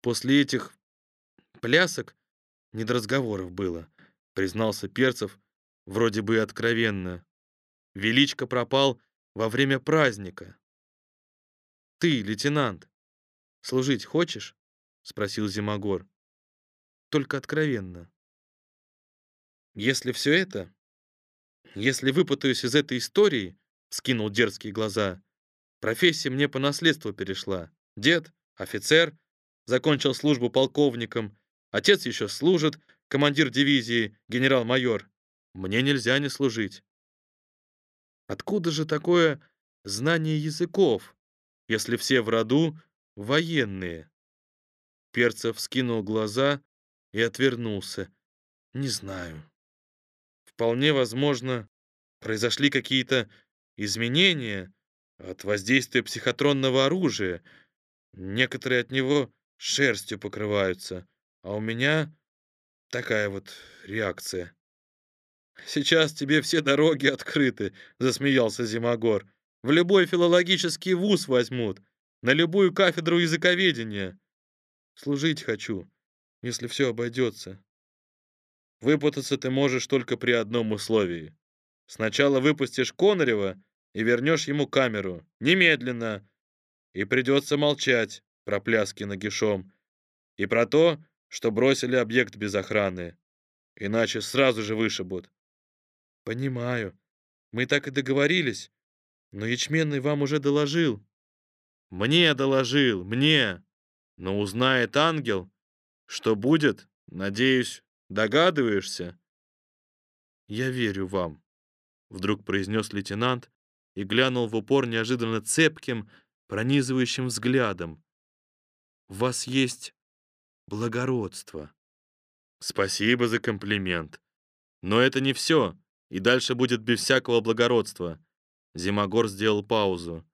После этих плясок не до разговоров было, признался Перцев, вроде бы откровенно. Величко пропал во время праздника. Ты, лейтенант, служить хочешь? спросил Зимогор. Только откровенно. Если все это, если выпутаюсь из этой истории, скинул дерзкие глаза. Профессия мне по наследству перешла. Дед офицер, закончил службу полковником, отец еще служит, командир дивизии, генерал-майор. Мне нельзя не служить. Откуда же такое знание языков, если все в роду военные? Перцев скинул глаза и отвернулся. Не знаю. Вполне возможно, произошли какие-то изменения от воздействия психотронного оружия. Некоторые от него шерстью покрываются, а у меня такая вот реакция. «Сейчас тебе все дороги открыты», — засмеялся Зимогор. «В любой филологический вуз возьмут, на любую кафедру языковедения. Служить хочу, если все обойдется. Выпутаться ты можешь только при одном условии. Сначала выпустишь Конарева и вернешь ему камеру. Немедленно. И придется молчать про пляски нагишом. И про то, что бросили объект без охраны. Иначе сразу же вышибут. Понимаю. Мы так и договорились. Но Ячменный вам уже доложил. Мне доложил, мне. Но узнает ангел, что будет, надеюсь, догадываешься? Я верю вам, вдруг произнес лейтенант и глянул в упор неожиданно цепким, пронизывающим взглядом. У вас есть благородство. Спасибо за комплимент. Но это не все и дальше будет без всякого благородства. Зимогор сделал паузу.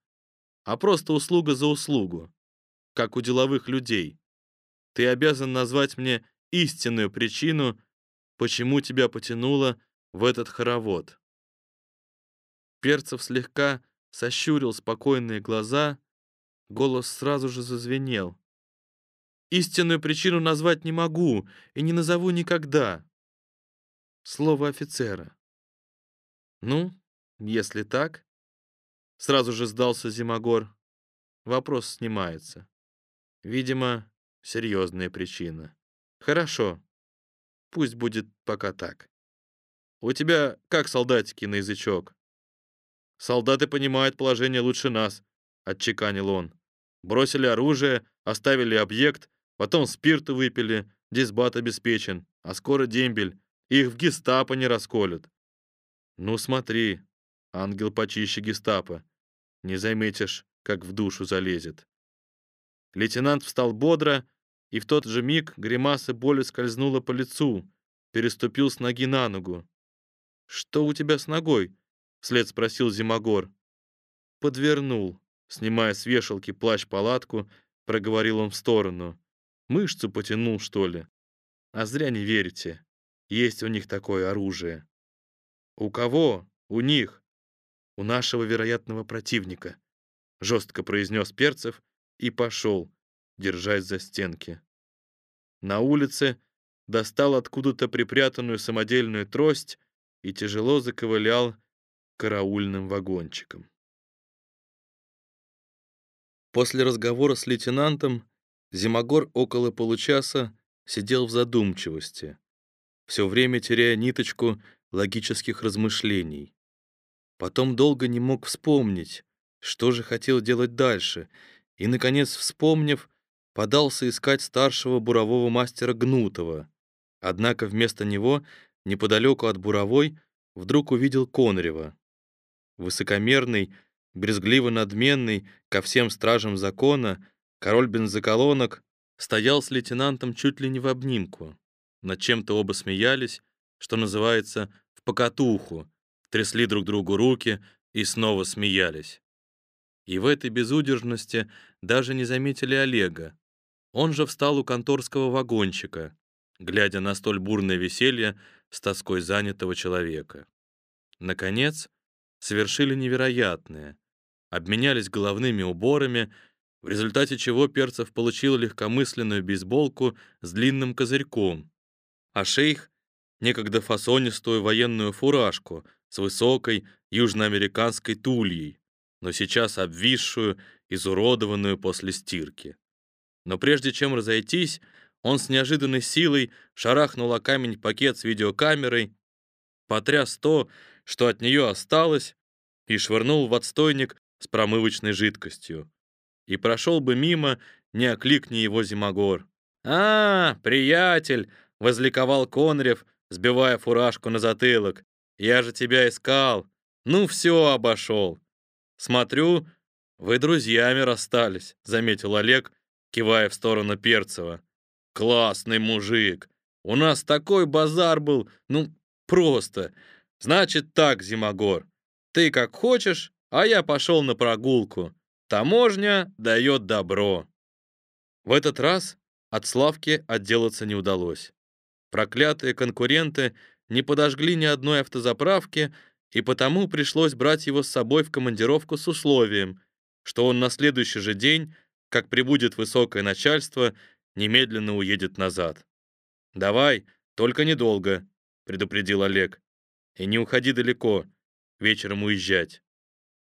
А просто услуга за услугу, как у деловых людей. Ты обязан назвать мне истинную причину, почему тебя потянуло в этот хоровод. Перцев слегка сощурил спокойные глаза, голос сразу же зазвенел. Истинную причину назвать не могу и не назову никогда. Слово офицера. Ну, если так, сразу же сдался Зимогор. Вопрос снимается. Видимо, серьезная причина. Хорошо. Пусть будет пока так. У тебя как солдатики на язычок? Солдаты понимают положение лучше нас, отчеканил он. Бросили оружие, оставили объект, потом спирту выпили, дисбат обеспечен, а скоро дембель. Их в гестапо не расколют. Ну смотри, ангел почище гестапо. Не заметишь, как в душу залезет. Лейтенант встал бодро, и в тот же миг гримаса боли скользнула по лицу, переступил с ноги на ногу. «Что у тебя с ногой?» — вслед спросил Зимогор. Подвернул, снимая с вешалки плащ-палатку, проговорил он в сторону. «Мышцу потянул, что ли? А зря не верите. Есть у них такое оружие». «У кого? У них?» «У нашего вероятного противника», — жестко произнес Перцев и пошел, держась за стенки. На улице достал откуда-то припрятанную самодельную трость и тяжело заковылял караульным вагончиком. После разговора с лейтенантом Зимогор около получаса сидел в задумчивости, все время теряя ниточку логических размышлений. Потом долго не мог вспомнить, что же хотел делать дальше, и, наконец, вспомнив, подался искать старшего бурового мастера Гнутова. Однако вместо него, неподалеку от буровой, вдруг увидел Конрева. Высокомерный, брезгливо-надменный ко всем стражам закона, король бензоколонок стоял с лейтенантом чуть ли не в обнимку. Над чем-то оба смеялись, что называется, в покатуху, трясли друг другу руки и снова смеялись. И в этой безудержности даже не заметили Олега. Он же встал у конторского вагончика, глядя на столь бурное веселье с тоской занятого человека. Наконец, совершили невероятное. обменялись головными уборами, в результате чего Перцев получил легкомысленную бейсболку с длинным козырьком, а шейх — некогда фасонистую военную фуражку с высокой южноамериканской тульей, но сейчас обвисшую, изуродованную после стирки. Но прежде чем разойтись, он с неожиданной силой шарахнул о камень пакет с видеокамерой, потряс то, что от нее осталось, и швырнул в отстойник с промывочной жидкостью. И прошел бы мимо, не окликни его Зимогор. «А, приятель!» — возликовал Конрев, сбивая фуражку на затылок. «Я же тебя искал! Ну все, обошел!» «Смотрю, вы друзьями расстались», — заметил Олег, кивая в сторону Перцева. «Классный мужик! У нас такой базар был, ну, просто! Значит так, Зимогор, ты как хочешь, а я пошел на прогулку. Таможня дает добро». В этот раз от Славки отделаться не удалось. Проклятые конкуренты не подожгли ни одной автозаправки, и потому пришлось брать его с собой в командировку с условием, что он на следующий же день, как прибудет высокое начальство, немедленно уедет назад. «Давай, только недолго», — предупредил Олег. «И не уходи далеко, вечером уезжать».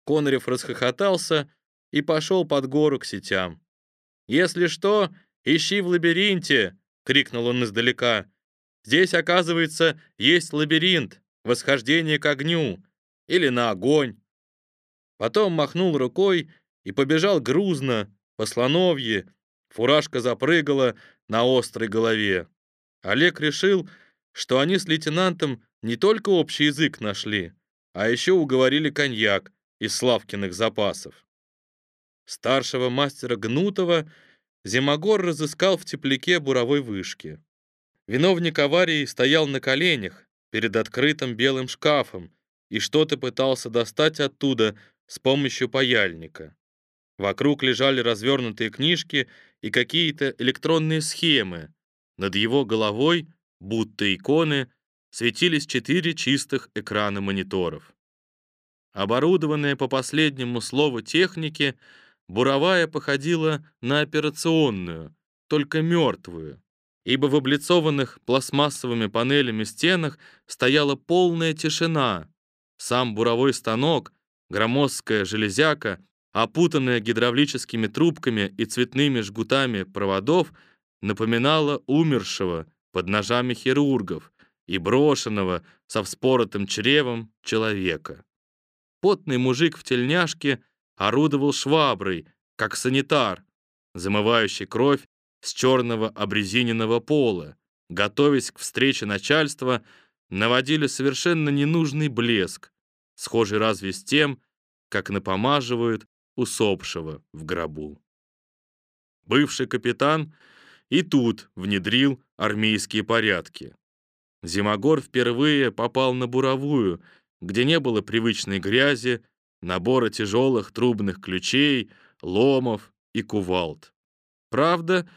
Конорев расхохотался и пошел под гору к сетям. «Если что, ищи в лабиринте!» — крикнул он издалека. «Здесь, оказывается, есть лабиринт, восхождение к огню или на огонь». Потом махнул рукой и побежал грузно, по слоновье, фуражка запрыгала на острой голове. Олег решил, что они с лейтенантом не только общий язык нашли, а еще уговорили коньяк из Славкиных запасов. Старшего мастера Гнутова Зимогор разыскал в тепляке буровой вышки. Виновник аварии стоял на коленях перед открытым белым шкафом и что-то пытался достать оттуда с помощью паяльника. Вокруг лежали развернутые книжки и какие-то электронные схемы. Над его головой, будто иконы, светились четыре чистых экрана мониторов. Оборудованная по последнему слову техники, буровая походила на операционную, только мертвую, ибо в облицованных пластмассовыми панелями стенах стояла полная тишина. Сам буровой станок, громоздкая железяка, опутанная гидравлическими трубками и цветными жгутами проводов, напоминала умершего под ножами хирургов и брошенного со вспоротым чревом человека. Потный мужик в тельняшке орудовал шваброй, как санитар, замывающий кровь с черного обрезиненного пола, готовясь к встрече начальства, наводили совершенно ненужный блеск, схожий разве с тем, как напомаживают усопшего в гробу. Бывший капитан и тут внедрил армейские порядки. Зимогор впервые попал на буровую, где не было привычной грязи, набора тяжелых трубных ключей, ломов и кувалд. Правда,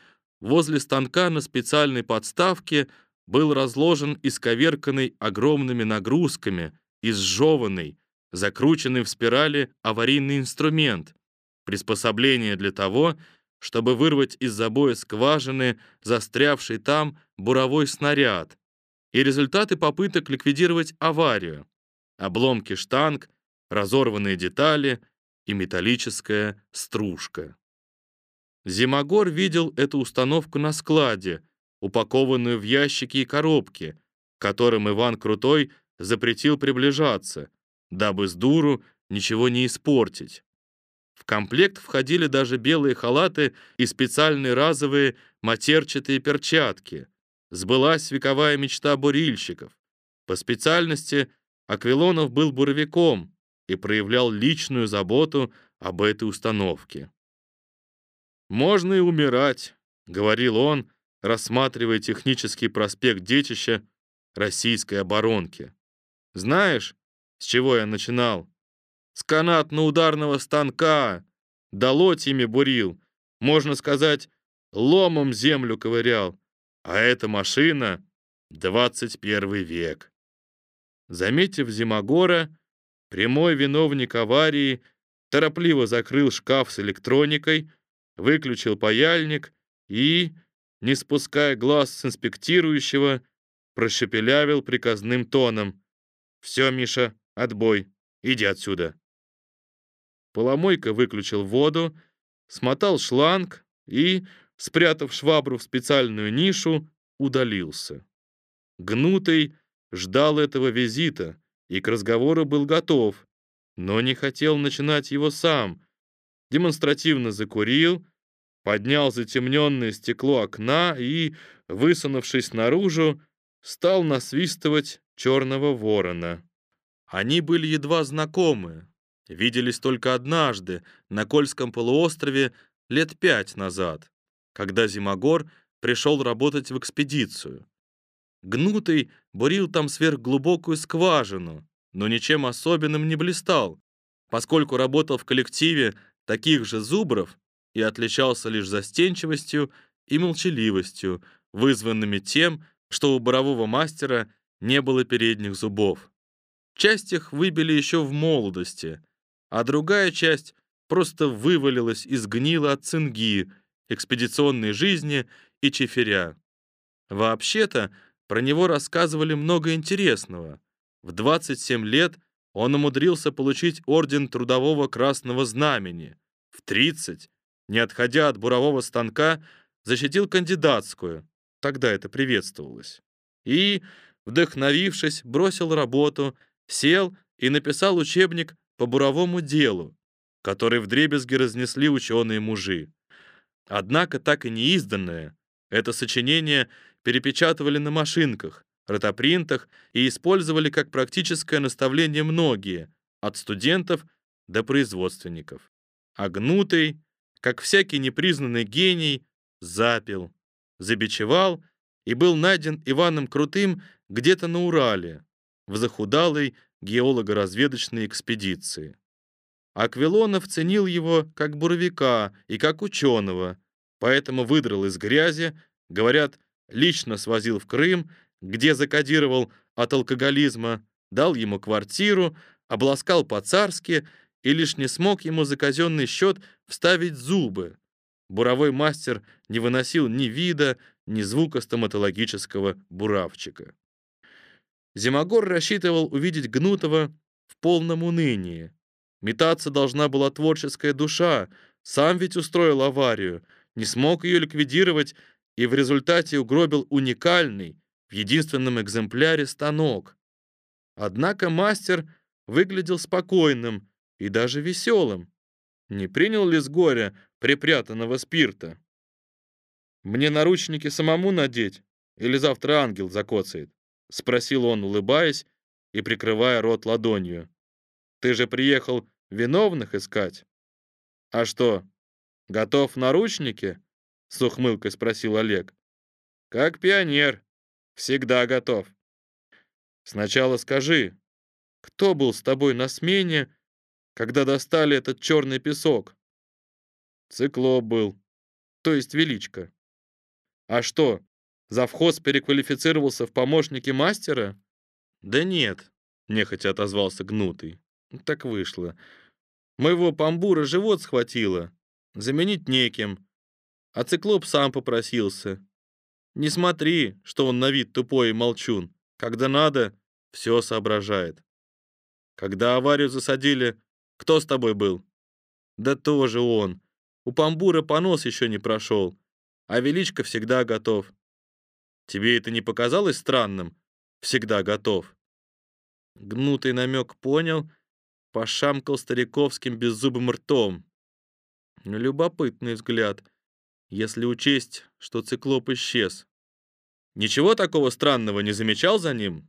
возле станка на специальной подставке был разложен исковерканный огромными нагрузками, изжеванный, закрученный в спирали аварийный инструмент, приспособление для того, чтобы вырвать из забоя скважины застрявший там буровой снаряд, и результаты попыток ликвидировать аварию, обломки штанг, разорванные детали и металлическая стружка. Зимогор видел эту установку на складе, упакованную в ящики и коробки, которым Иван Крутой запретил приближаться, дабы с дуру ничего не испортить. В комплект входили даже белые халаты и специальные разовые матерчатые перчатки. Сбылась вековая мечта бурильщиков. По специальности Аквилонов был буровиком и проявлял личную заботу об этой установке. «Можно и умирать», — говорил он, рассматривая технический проспект детища российской оборонки. «Знаешь, с чего я начинал? С канатно-ударного станка. Долотьями бурил. Можно сказать, ломом землю ковырял. А эта машина — 21 век. Заметив Зимогора, прямой виновник аварии торопливо закрыл шкаф с электроникой, выключил паяльник и, не спуская глаз с инспектирующего, прошепелявил приказным тоном. «Все, Миша, отбой, иди отсюда». Поломойка выключил воду, смотал шланг и, спрятав швабру в специальную нишу, удалился. Гнутый ждал этого визита и к разговору был готов, но не хотел начинать его сам. Демонстративно закурил, поднял затемненное стекло окна и, высунувшись наружу, стал насвистывать черного ворона. Они были едва знакомы, виделись только однажды на Кольском полуострове лет пять назад, когда Зимогор пришел работать в экспедицию. Гнутый бурил там сверхглубокую скважину, но ничем особенным не блистал, поскольку работал в коллективе таких же зубров и отличался лишь застенчивостью и молчаливостью, вызванными тем, что у борового мастера не было передних зубов. Часть их выбили еще в молодости, а другая часть просто вывалилась и сгнила от цинги, экспедиционной жизни и чеферя. Вообще-то, про него рассказывали много интересного. В 27 лет он умудрился получить орден Трудового Красного Знамени. В 30, не отходя от бурового станка, защитил кандидатскую. Тогда это приветствовалось. И, вдохновившись, бросил работу, сел и написал учебник по буровому делу, который вдребезги разнесли ученые-мужи. Однако так и не изданное, это сочинение перепечатывали на машинках, ротопринтах и использовали как практическое наставление многие, от студентов до производственников. А гнутый, как всякий непризнанный гений, запил, забичевал и был найден Иваном Крутым где-то на Урале, в захудалой геолого-разведочной экспедиции. Аквилонов ценил его как буровика и как ученого, поэтому выдрал из грязи, говорят, лично свозил в Крым, где закодировал от алкоголизма, дал ему квартиру, обласкал по-царски и лишь не смог ему за казенный счет вставить зубы. Буровой мастер не выносил ни вида, ни звука стоматологического буравчика. Зимогор рассчитывал увидеть Гнутова в полном унынии. Метаться должна была творческая душа, сам ведь устроил аварию, не смог ее ликвидировать и в результате угробил уникальный, в единственном экземпляре станок. Однако мастер выглядел спокойным и даже веселым. Не принял ли с горя припрятанного спирта? «Мне наручники самому надеть? Или завтра ангел закоцает?» — спросил он, улыбаясь и прикрывая рот ладонью. «Ты же приехал виновных искать?» «А что, готов наручники?» — с ухмылкой спросил Олег. «Как пионер. Всегда готов. Сначала скажи, кто был с тобой на смене, когда достали этот черный песок?» «Циклоп был, то есть Величко. А что, завхоз переквалифицировался в помощники мастера?» «Да нет», — нехотя отозвался Гнутый. «Так вышло. Моего памбура живот схватило. Заменить неким. А циклоп сам попросился. Не смотри, что он на вид тупой и молчун. Когда надо, все соображает. Когда аварию засадили, кто с тобой был? Да тоже он. У Памбура понос еще не прошел, а Величко всегда готов. Тебе это не показалось странным? Всегда готов. Гнутый намек понял, пошамкал стариковским беззубым ртом. Любопытный взгляд — если учесть, что циклоп исчез. Ничего такого странного не замечал за ним?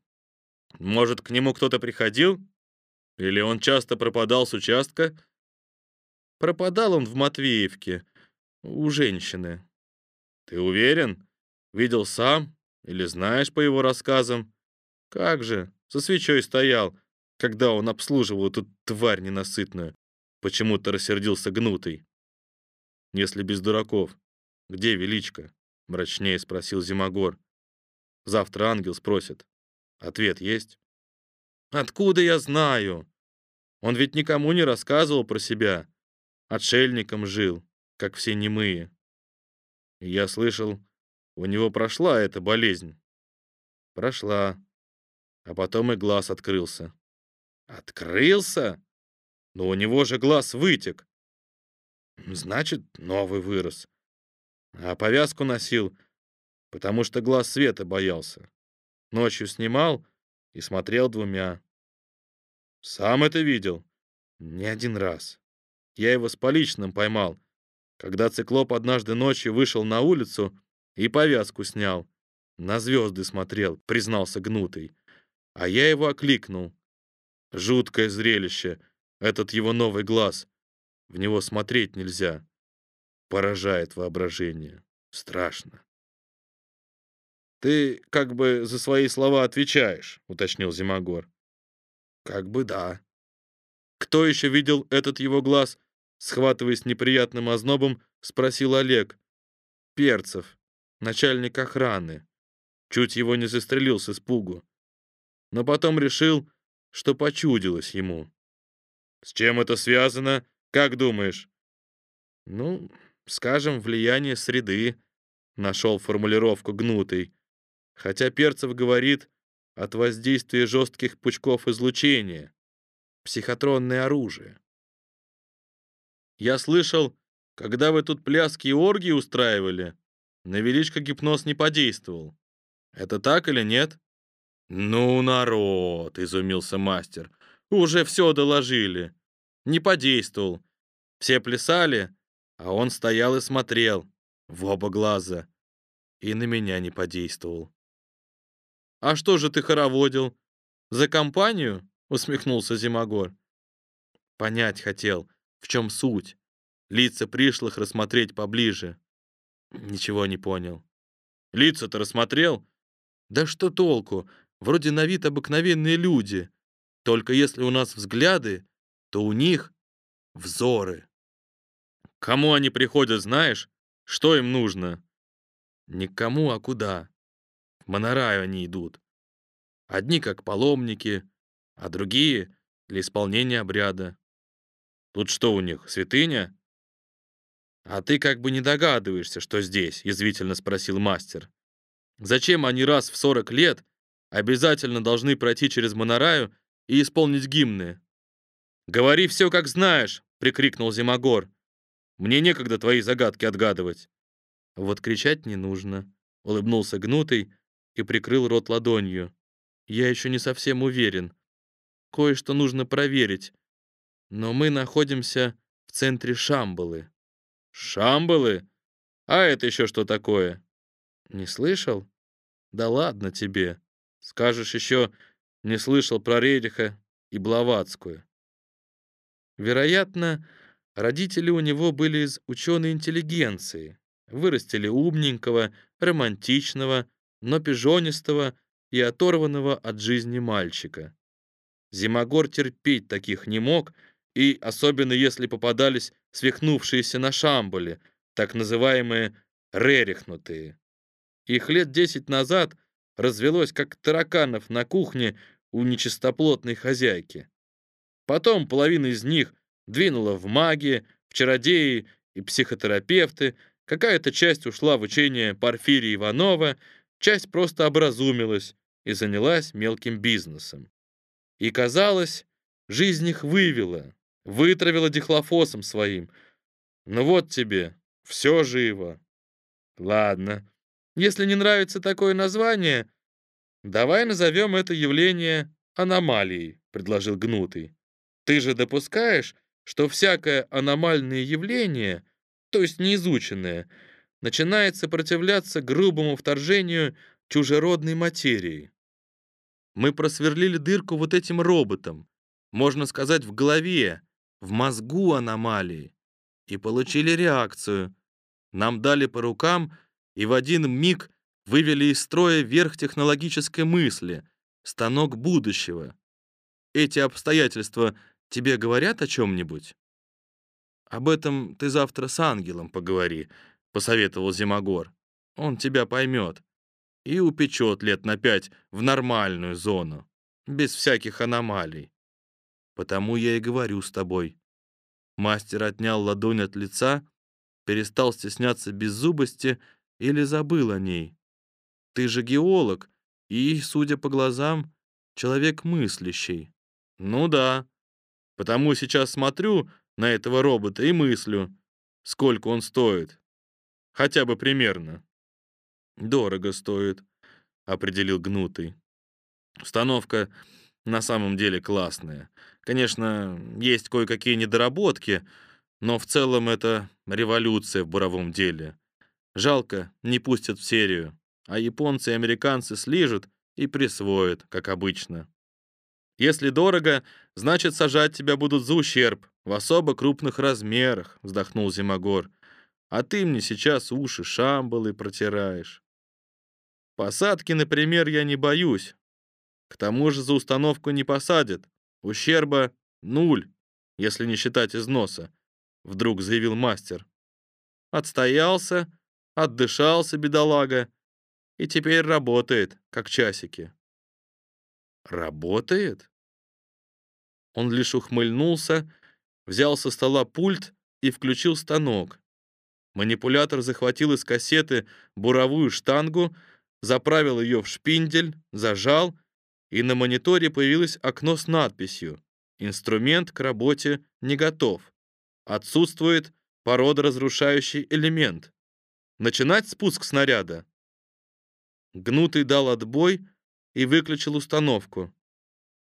Может, к нему кто-то приходил? Или он часто пропадал с участка? Пропадал он в Матвеевке, у женщины. Ты уверен? Видел сам или знаешь по его рассказам? Как же, со свечой стоял, когда он обслуживал эту тварь ненасытную. Почему-то рассердился гнутый. Если без дураков. «Где Величко?» — мрачнее спросил Зимогор. «Завтра ангел спросит. Ответ есть?» «Откуда я знаю?» Он ведь никому не рассказывал про себя. Отшельником жил, как все немые. Я слышал, у него прошла эта болезнь. Прошла. А потом и глаз открылся. Открылся? Но у него же глаз вытек. Значит, новый вырос. А повязку носил, потому что глаз света боялся. Ночью снимал и смотрел двумя. Сам это видел? Не один раз. Я его с поличным поймал, когда циклоп однажды ночью вышел на улицу и повязку снял. На звезды смотрел, признался гнутый. А я его окликнул. Жуткое зрелище, этот его новый глаз. В него смотреть нельзя. Поражает воображение. Страшно. «Ты как бы за свои слова отвечаешь», — уточнил Зимогор. «Как бы да». «Кто еще видел этот его глаз?» Схватываясь неприятным ознобом, спросил Олег. «Перцев, начальник охраны. Чуть его не застрелил с испугу. Но потом решил, что почудилось ему. С чем это связано, как думаешь? Ну, скажем, влияние среды, нашел формулировку гнутый. Хотя Перцев говорит от воздействия жестких пучков излучения. Психотронное оружие. Я слышал, когда вы тут пляски и оргии устраивали, на величко гипноз не подействовал. Это так или нет? Ну, народ, изумился мастер. Уже все доложили. Не подействовал. Все плясали, а он стоял и смотрел в оба глаза. И на меня не подействовал. А что же ты хороводил? За компанию? усмехнулся Зимогор. Понять хотел, в чем суть. Лица пришлых рассмотреть поближе. Ничего не понял. Лица-то рассмотрел? Да что толку? Вроде на вид обыкновенные люди. Только если у нас взгляды, то у них взоры. Кому они приходят, знаешь? Что им нужно? Никому, а куда? В Монораю они идут. Одни как паломники, а другие для исполнения обряда. Тут что у них, святыня? А ты как бы не догадываешься, что здесь, язвительно спросил мастер. Зачем они раз в сорок лет обязательно должны пройти через Монораю и исполнить гимны? Говори все, как знаешь, прикрикнул Зимогор. Мне некогда твои загадки отгадывать. Вот кричать не нужно, улыбнулся Гнутый и прикрыл рот ладонью. Я еще не совсем уверен. Кое-что нужно проверить. Но мы находимся в центре Шамбалы. Шамбалы? А это еще что такое? Не слышал? Да ладно тебе. Скажешь еще, не слышал про Рериха и Блаватскую. Вероятно, родители у него были из ученой интеллигенции. Вырастили умненького, романтичного, но пижонистого и оторванного от жизни мальчика. Зимогор терпеть таких не мог, и особенно если попадались свихнувшиеся на шамбале, так называемые рерихнутые. Их лет десять назад развелось как тараканов на кухне у нечистоплотной хозяйки. Потом половина из них двинула в маги, в чародеи и психотерапевты, какая-то часть ушла в учение Порфирия Иванова, часть просто образумилась и занялась мелким бизнесом. И казалось, жизнь их вывела, вытравила дихлофосом своим. Ну вот тебе, все живо. Ладно, если не нравится такое название, давай назовем это явление аномалией, предложил Гнутый. Ты же допускаешь, что всякое аномальное явление, то есть неизученное, начинает сопротивляться грубому вторжению чужеродной материи. Мы просверлили дырку вот этим роботом, можно сказать, в голове, в мозгу аномалии, и получили реакцию. Нам дали по рукам и в один миг вывели из строя верх технологической мысли, станок будущего. Эти обстоятельства тебе говорят о чем-нибудь? Об этом ты завтра с ангелом поговори, посоветовал Зимогор. Он тебя поймет и упечет лет на пять в нормальную зону, без всяких аномалий. Потому я и говорю с тобой. Мастер отнял ладонь от лица, перестал стесняться беззубости или забыл о ней. Ты же геолог и, судя по глазам, человек мыслящий. Ну да. Потому сейчас смотрю на этого робота и мыслю, сколько он стоит. Хотя бы примерно. Дорого стоит, определил Гнутый. Установка на самом деле классная. Конечно, есть кое-какие недоработки, но в целом это революция в буровом деле. Жалко, не пустят в серию, а японцы и американцы слижут и присвоят, как обычно. Если дорого, значит, сажать тебя будут за ущерб, в особо крупных размерах, вздохнул Зимогор. А ты мне сейчас уши шамбалы протираешь. Посадки, например, я не боюсь. К тому же за установку не посадят. Ущерба нуль, если не считать износа, вдруг заявил мастер. Отстоялся, отдышался бедолага и теперь работает, как часики. Работает? Он лишь ухмыльнулся, взял со стола пульт и включил станок. Манипулятор захватил из кассеты буровую штангу, заправил ее в шпиндель, зажал, и на мониторе появилось окно с надписью «Инструмент к работе не готов. Отсутствует породоразрушающий элемент. Начинать спуск снаряда». Гнутый дал отбой и выключил установку.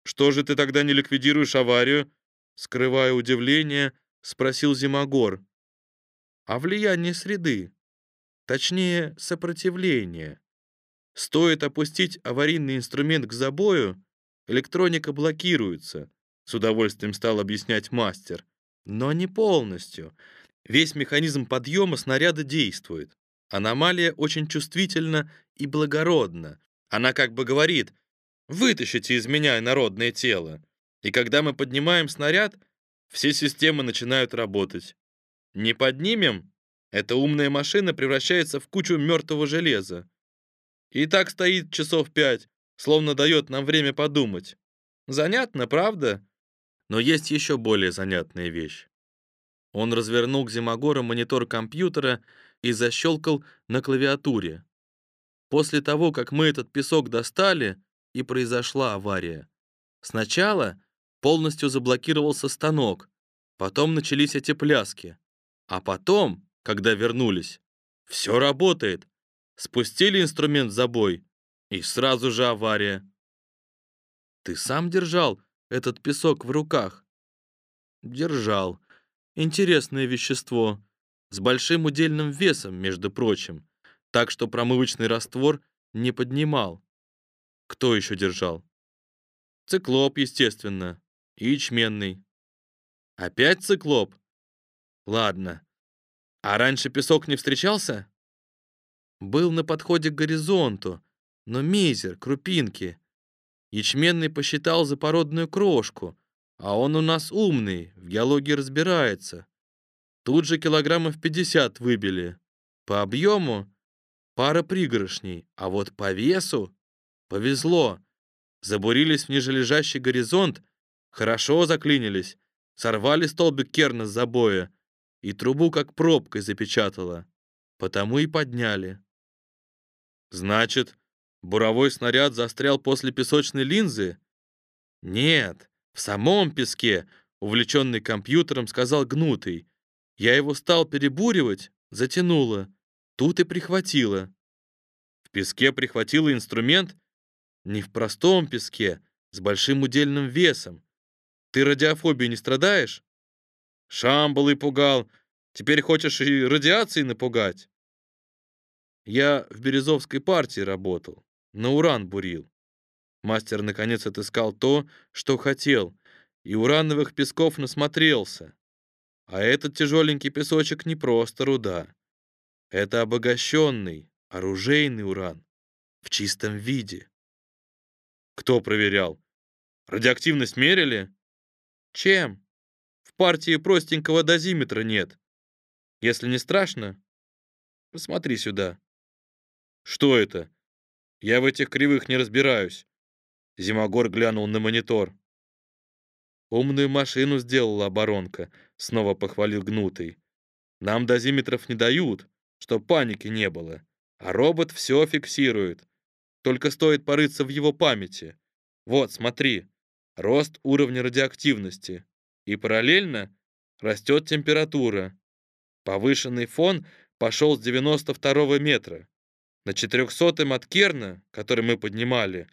«Что же ты тогда не ликвидируешь аварию?» Скрывая удивление, спросил Зимогор. «А влияние среды, точнее, сопротивление. Стоит опустить аварийный инструмент к забою, электроника блокируется, с удовольствием стал объяснять мастер. Но не полностью. Весь механизм подъема снаряда действует. Аномалия очень чувствительна и благородна. Она как бы говорит «Вытащите из меня народное тело». И когда мы поднимаем снаряд, все системы начинают работать. Не поднимем, эта умная машина превращается в кучу мертвого железа. И так стоит часов пять, словно дает нам время подумать. Занятно, правда? Но есть еще более занятная вещь. Он развернул к Зимогору монитор компьютера и защелкал на клавиатуре. После того, как мы этот песок достали, и произошла авария. Сначала полностью заблокировался станок, потом начались эти пляски. А потом, когда вернулись, все работает, Спустили инструмент в забой, и сразу же авария. Ты сам держал этот песок в руках? Держал. Интересное вещество. С большим удельным весом, между прочим. Так что промывочный раствор не поднимал. Кто еще держал? Циклоп, естественно. И ячменный. Опять циклоп? Ладно. А раньше песок не встречался? был на подходе к горизонту, но мизер, крупинки. Ячменный посчитал за породную крошку, а он у нас умный, в геологии разбирается. Тут же килограммов 50 выбили. По объему пара пригоршней, а вот по весу повезло. Забурились в нижележащий горизонт, хорошо заклинились, сорвали столбик керна с забоя и трубу как пробкой запечатало. Потому и подняли. Значит, буровой снаряд застрял после песочной линзы? Нет, в самом песке, увлеченный компьютером, сказал Гнутый. Я его стал перебуривать, затянуло. Тут и прихватило. В песке прихватило инструмент? Не в простом песке, с большим удельным весом. Ты радиофобией не страдаешь? Шамбалы пугал. Теперь хочешь и радиацией напугать? Я в Березовской партии работал, на уран бурил. Мастер наконец отыскал то, что хотел, и урановых песков насмотрелся. А этот тяжеленький песочек не просто руда. Это обогащенный, оружейный уран в чистом виде. Кто проверял? Радиоактивность мерили? Чем? В партии простенького дозиметра нет. Если не страшно, посмотри сюда. Что это? Я в этих кривых не разбираюсь. Зимогор глянул на монитор. «Умную машину сделала оборонка», — снова похвалил Гнутый. «Нам дозиметров не дают, чтоб паники не было, а робот все фиксирует. Только стоит порыться в его памяти. Вот, смотри, рост уровня радиоактивности. И параллельно растет температура. Повышенный фон пошел с 92 метра. На 400-м от Керна, который мы поднимали,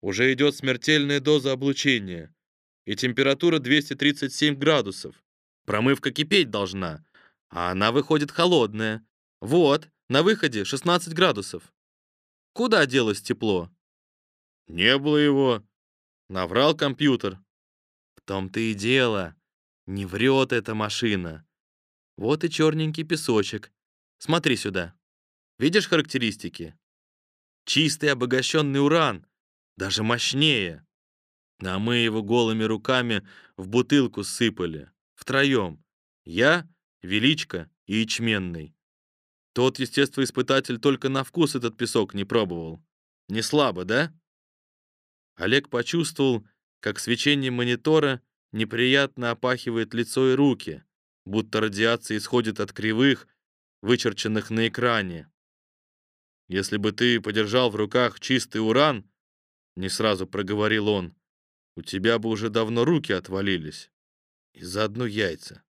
уже идет смертельная доза облучения. И температура 237 градусов. Промывка кипеть должна, а она выходит холодная. Вот, на выходе 16 градусов. Куда делось тепло? Не было его. Наврал компьютер. В том-то и дело. Не врет эта машина. Вот и черненький песочек. Смотри сюда. Видишь характеристики? Чистый обогащенный уран, даже мощнее. А мы его голыми руками в бутылку сыпали. Втроем. Я, Величко и Ячменный. Тот естествоиспытатель только на вкус этот песок не пробовал. Не слабо, да? Олег почувствовал, как свечение монитора неприятно опахивает лицо и руки, будто радиация исходит от кривых, вычерченных на экране. Если бы ты подержал в руках чистый уран, не сразу проговорил он, у тебя бы уже давно руки отвалились. И заодно яйца.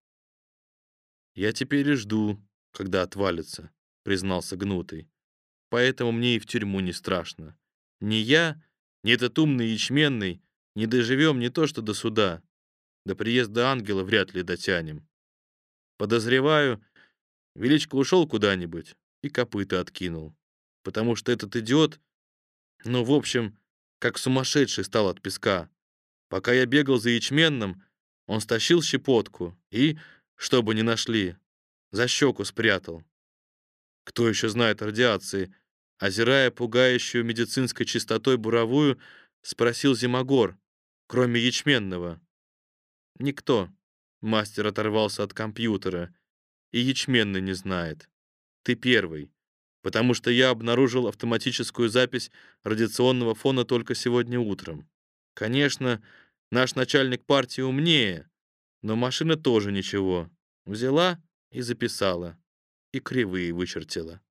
Я теперь и жду, когда отвалится, признался Гнутый. Поэтому мне и в тюрьму не страшно. Ни я, ни этот умный ячменный не доживем не то что до суда. До приезда ангела вряд ли дотянем. Подозреваю, Величко ушел куда-нибудь и копыта откинул потому что этот идиот, ну, в общем, как сумасшедший стал от песка. Пока я бегал за ячменным, он стащил щепотку и, чтобы не нашли, за щеку спрятал. Кто еще знает радиации? Озирая пугающую медицинской чистотой буровую, спросил Зимогор, кроме ячменного. Никто. Мастер оторвался от компьютера. И ячменный не знает. Ты первый потому что я обнаружил автоматическую запись радиационного фона только сегодня утром. Конечно, наш начальник партии умнее, но машина тоже ничего. Взяла и записала, и кривые вычертила.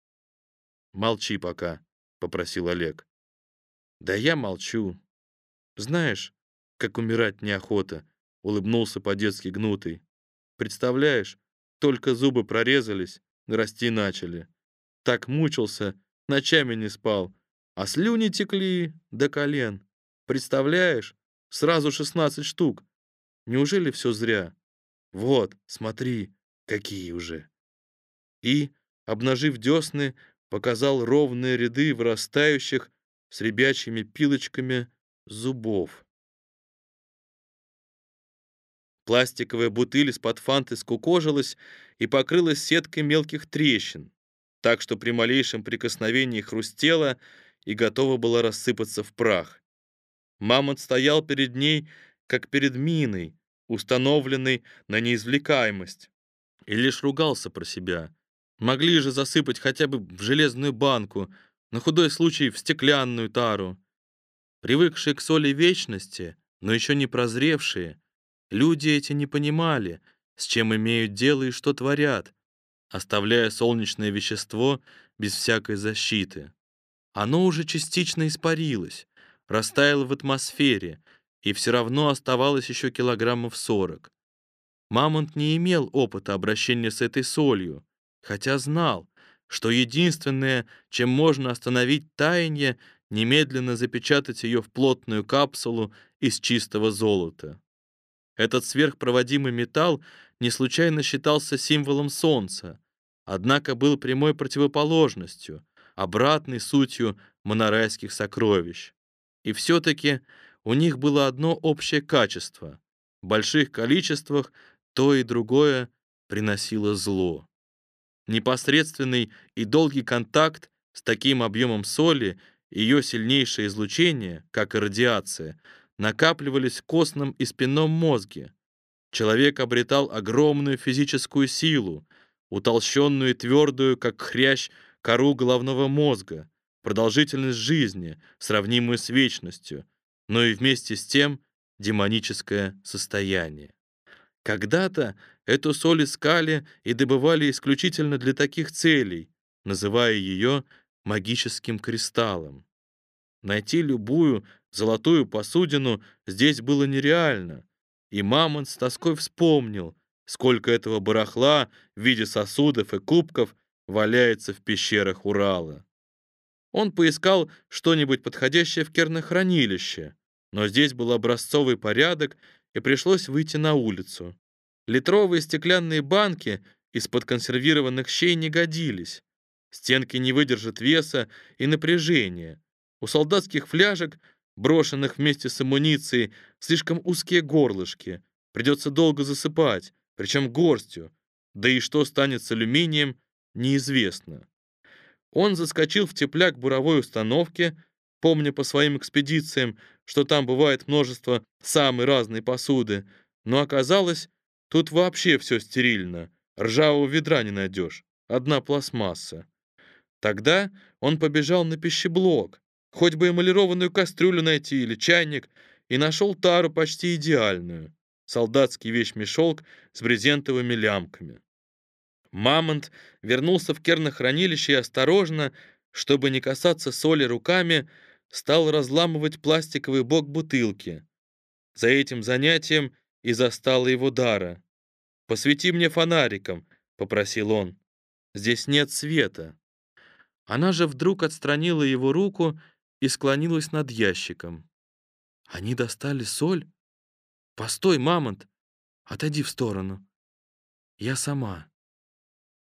«Молчи пока», — попросил Олег. «Да я молчу. Знаешь, как умирать неохота», — улыбнулся по-детски гнутый. «Представляешь, только зубы прорезались, расти начали так мучился, ночами не спал, а слюни текли до колен. Представляешь? Сразу 16 штук. Неужели все зря? Вот, смотри, какие уже. И, обнажив десны, показал ровные ряды вырастающих с ребячьими пилочками зубов. Пластиковая бутыль из-под фанты скукожилась и покрылась сеткой мелких трещин так что при малейшем прикосновении хрустела и готова была рассыпаться в прах. Мамонт стоял перед ней, как перед миной, установленной на неизвлекаемость, и лишь ругался про себя. Могли же засыпать хотя бы в железную банку, на худой случай в стеклянную тару. Привыкшие к соли вечности, но еще не прозревшие, люди эти не понимали, с чем имеют дело и что творят, оставляя солнечное вещество без всякой защиты. Оно уже частично испарилось, растаяло в атмосфере, и все равно оставалось еще килограммов 40. Мамонт не имел опыта обращения с этой солью, хотя знал, что единственное, чем можно остановить таяние, немедленно запечатать ее в плотную капсулу из чистого золота. Этот сверхпроводимый металл не случайно считался символом солнца, однако был прямой противоположностью, обратной сутью монорайских сокровищ. И все-таки у них было одно общее качество. В больших количествах то и другое приносило зло. Непосредственный и долгий контакт с таким объемом соли и ее сильнейшее излучение, как и радиация, накапливались в костном и спинном мозге. Человек обретал огромную физическую силу, утолщенную и твердую, как хрящ, кору головного мозга, продолжительность жизни, сравнимую с вечностью, но и вместе с тем демоническое состояние. Когда-то эту соль искали и добывали исключительно для таких целей, называя ее магическим кристаллом. Найти любую золотую посудину здесь было нереально, и Мамонт с тоской вспомнил, сколько этого барахла в виде сосудов и кубков валяется в пещерах Урала. Он поискал что-нибудь подходящее в кернохранилище, но здесь был образцовый порядок, и пришлось выйти на улицу. Литровые стеклянные банки из-под консервированных щей не годились. Стенки не выдержат веса и напряжения. У солдатских фляжек, брошенных вместе с амуницией, слишком узкие горлышки. Придется долго засыпать, причем горстью. Да и что станет с алюминием, неизвестно. Он заскочил в тепляк буровой установки, помня по своим экспедициям, что там бывает множество самой разной посуды, но оказалось, тут вообще все стерильно, ржавого ведра не найдешь, одна пластмасса. Тогда он побежал на пищеблок, хоть бы эмалированную кастрюлю найти или чайник, и нашел тару почти идеальную, солдатский вещмешок с брезентовыми лямками. Мамонт вернулся в кернохранилище и осторожно, чтобы не касаться соли руками, стал разламывать пластиковый бок бутылки. За этим занятием и застала его Дара. «Посвети мне фонариком», — попросил он. «Здесь нет света». Она же вдруг отстранила его руку и склонилась над ящиком. «Они достали соль? Постой, Мамонт! Отойди в сторону. Я сама».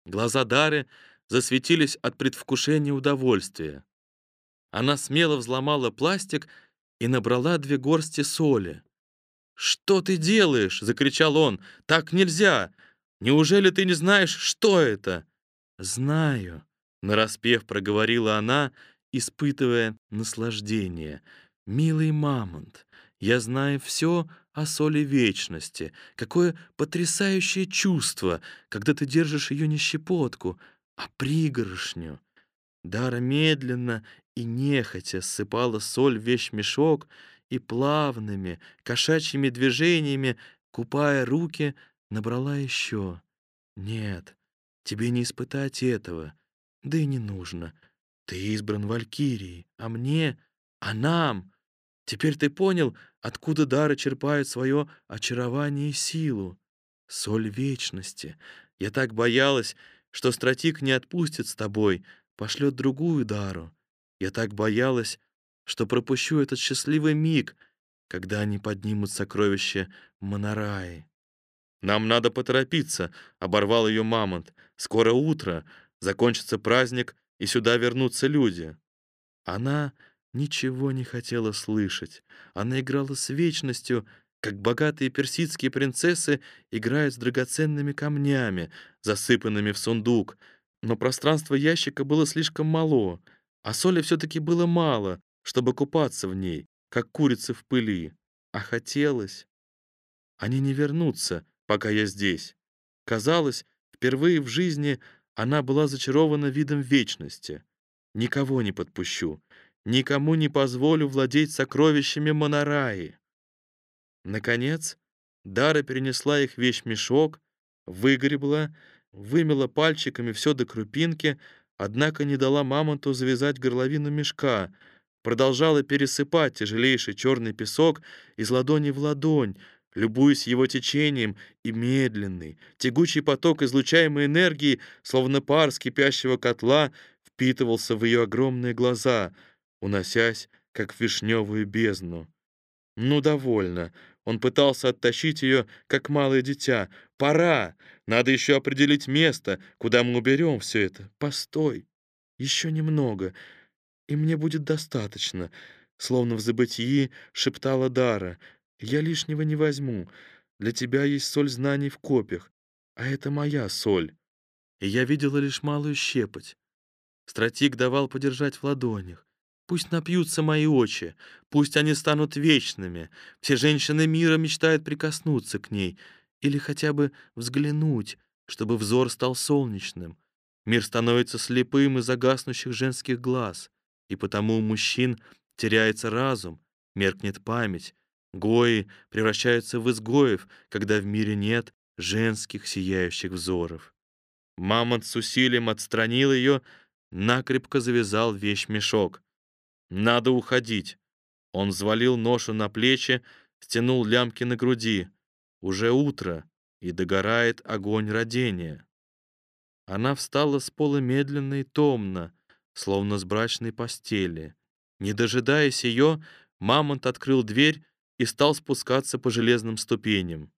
Глаза Дары засветились от предвкушения удовольствия. Она смело взломала пластик и набрала две горсти соли. «Что ты делаешь?» — закричал он. «Так нельзя! Неужели ты не знаешь, что это?» «Знаю», — нараспев проговорила она, испытывая наслаждение. «Милый мамонт, я знаю все о соли вечности. Какое потрясающее чувство, когда ты держишь ее не щепотку, а пригоршню. Дара медленно и нехотя ссыпала соль в вещмешок и плавными, кошачьими движениями, купая руки, набрала еще. Нет, тебе не испытать этого, да и не нужно. Ты избран Валькирией, а мне, а нам. Теперь ты понял, откуда дары черпают свое очарование и силу. Соль вечности. Я так боялась, что стратик не отпустит с тобой, пошлет другую дару. Я так боялась, что пропущу этот счастливый миг, когда они поднимут сокровища Монараи. «Нам надо поторопиться», — оборвал ее мамонт. «Скоро утро, закончится праздник, и сюда вернутся люди». Она ничего не хотела слышать. Она играла с вечностью, как богатые персидские принцессы играют с драгоценными камнями, засыпанными в сундук. Но пространство ящика было слишком мало, а соли все-таки было мало, чтобы купаться в ней, как курицы в пыли. А хотелось. Они не вернутся, пока я здесь. Казалось, впервые в жизни она была зачарована видом вечности. Никого не подпущу никому не позволю владеть сокровищами Монараи. Наконец, Дара перенесла их в вещмешок, выгребла, вымела пальчиками все до крупинки, однако не дала мамонту завязать горловину мешка, продолжала пересыпать тяжелейший черный песок из ладони в ладонь, любуясь его течением, и медленный, тягучий поток излучаемой энергии, словно пар с кипящего котла, впитывался в ее огромные глаза — уносясь, как в вишневую бездну. Ну, довольно. Он пытался оттащить ее, как малое дитя. «Пора! Надо еще определить место, куда мы уберем все это. Постой! Еще немного, и мне будет достаточно». Словно в забытии шептала Дара. «Я лишнего не возьму. Для тебя есть соль знаний в копьях, а это моя соль». И я видела лишь малую щепоть. Стратик давал подержать в ладонях. Пусть напьются мои очи, пусть они станут вечными. Все женщины мира мечтают прикоснуться к ней или хотя бы взглянуть, чтобы взор стал солнечным. Мир становится слепым из-за женских глаз, и потому у мужчин теряется разум, меркнет память, Гои превращаются в изгоев, когда в мире нет женских сияющих взоров. Мамонт с усилием отстранил ее, накрепко завязал вещмешок. «Надо уходить». Он взвалил ношу на плечи, стянул лямки на груди. Уже утро, и догорает огонь родения. Она встала с пола медленно и томно, словно с брачной постели. Не дожидаясь ее, мамонт открыл дверь и стал спускаться по железным ступеням.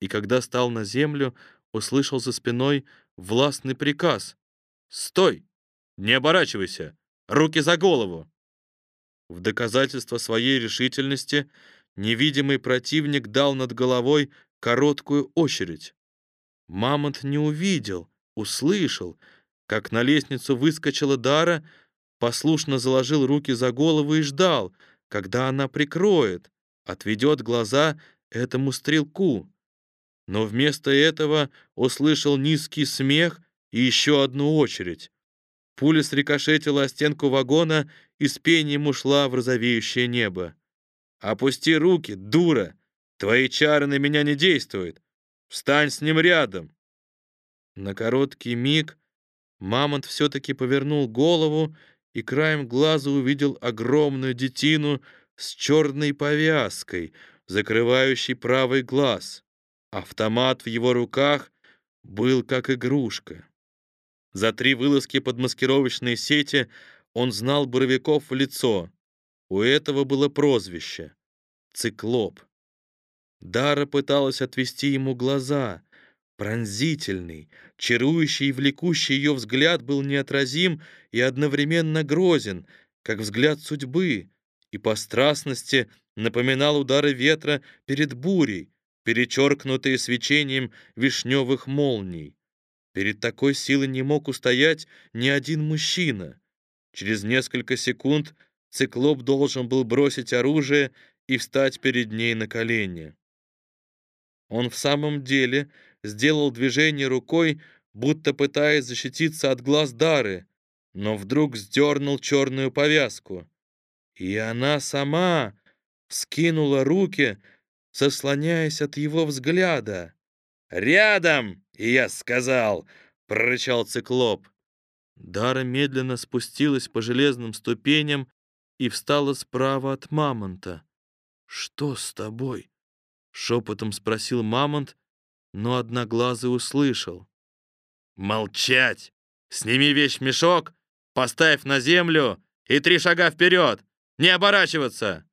И когда стал на землю, услышал за спиной властный приказ. «Стой! Не оборачивайся! Руки за голову!» В доказательство своей решительности невидимый противник дал над головой короткую очередь. Мамонт не увидел, услышал, как на лестницу выскочила Дара, послушно заложил руки за голову и ждал, когда она прикроет, отведет глаза этому стрелку. Но вместо этого услышал низкий смех и еще одну очередь. Пуля срикошетила о стенку вагона и с пением ушла в розовеющее небо. «Опусти руки, дура! Твои чары на меня не действуют! Встань с ним рядом!» На короткий миг мамонт все-таки повернул голову и краем глаза увидел огромную детину с черной повязкой, закрывающей правый глаз. Автомат в его руках был как игрушка. За три вылазки под маскировочные сети он знал Боровиков в лицо. У этого было прозвище — «Циклоп». Дара пыталась отвести ему глаза, Пронзительный, чарующий и влекущий ее взгляд был неотразим и одновременно грозен, как взгляд судьбы, и по страстности напоминал удары ветра перед бурей, перечеркнутые свечением вишневых молний. Перед такой силой не мог устоять ни один мужчина. Через несколько секунд циклоп должен был бросить оружие и встать перед ней на колени. Он в самом деле сделал движение рукой, будто пытаясь защититься от глаз Дары, но вдруг сдернул черную повязку. И она сама скинула руки, сослоняясь от его взгляда. «Рядом, я сказал!» — прорычал циклоп. Дара медленно спустилась по железным ступеням и встала справа от мамонта. «Что с тобой?» — шепотом спросил мамонт, но Одноглазый услышал. «Молчать! Сними вещь-мешок, поставь на землю и три шага вперед! Не оборачиваться!»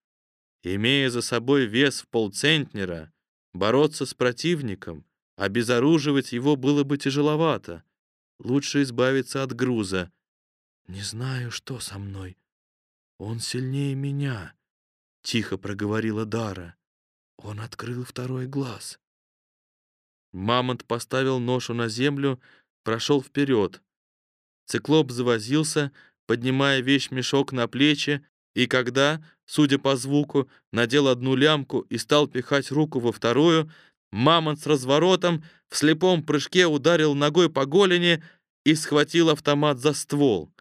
Имея за собой вес в полцентнера, бороться с противником, обезоруживать его было бы тяжеловато. Лучше избавиться от груза. «Не знаю, что со мной. Он сильнее меня», — тихо проговорила Дара. Он открыл второй глаз. Мамонт поставил ношу на землю, прошел вперед. Циклоп завозился, поднимая вещь-мешок на плечи, и когда, судя по звуку, надел одну лямку и стал пихать руку во вторую, мамонт с разворотом в слепом прыжке ударил ногой по голени и схватил автомат за ствол.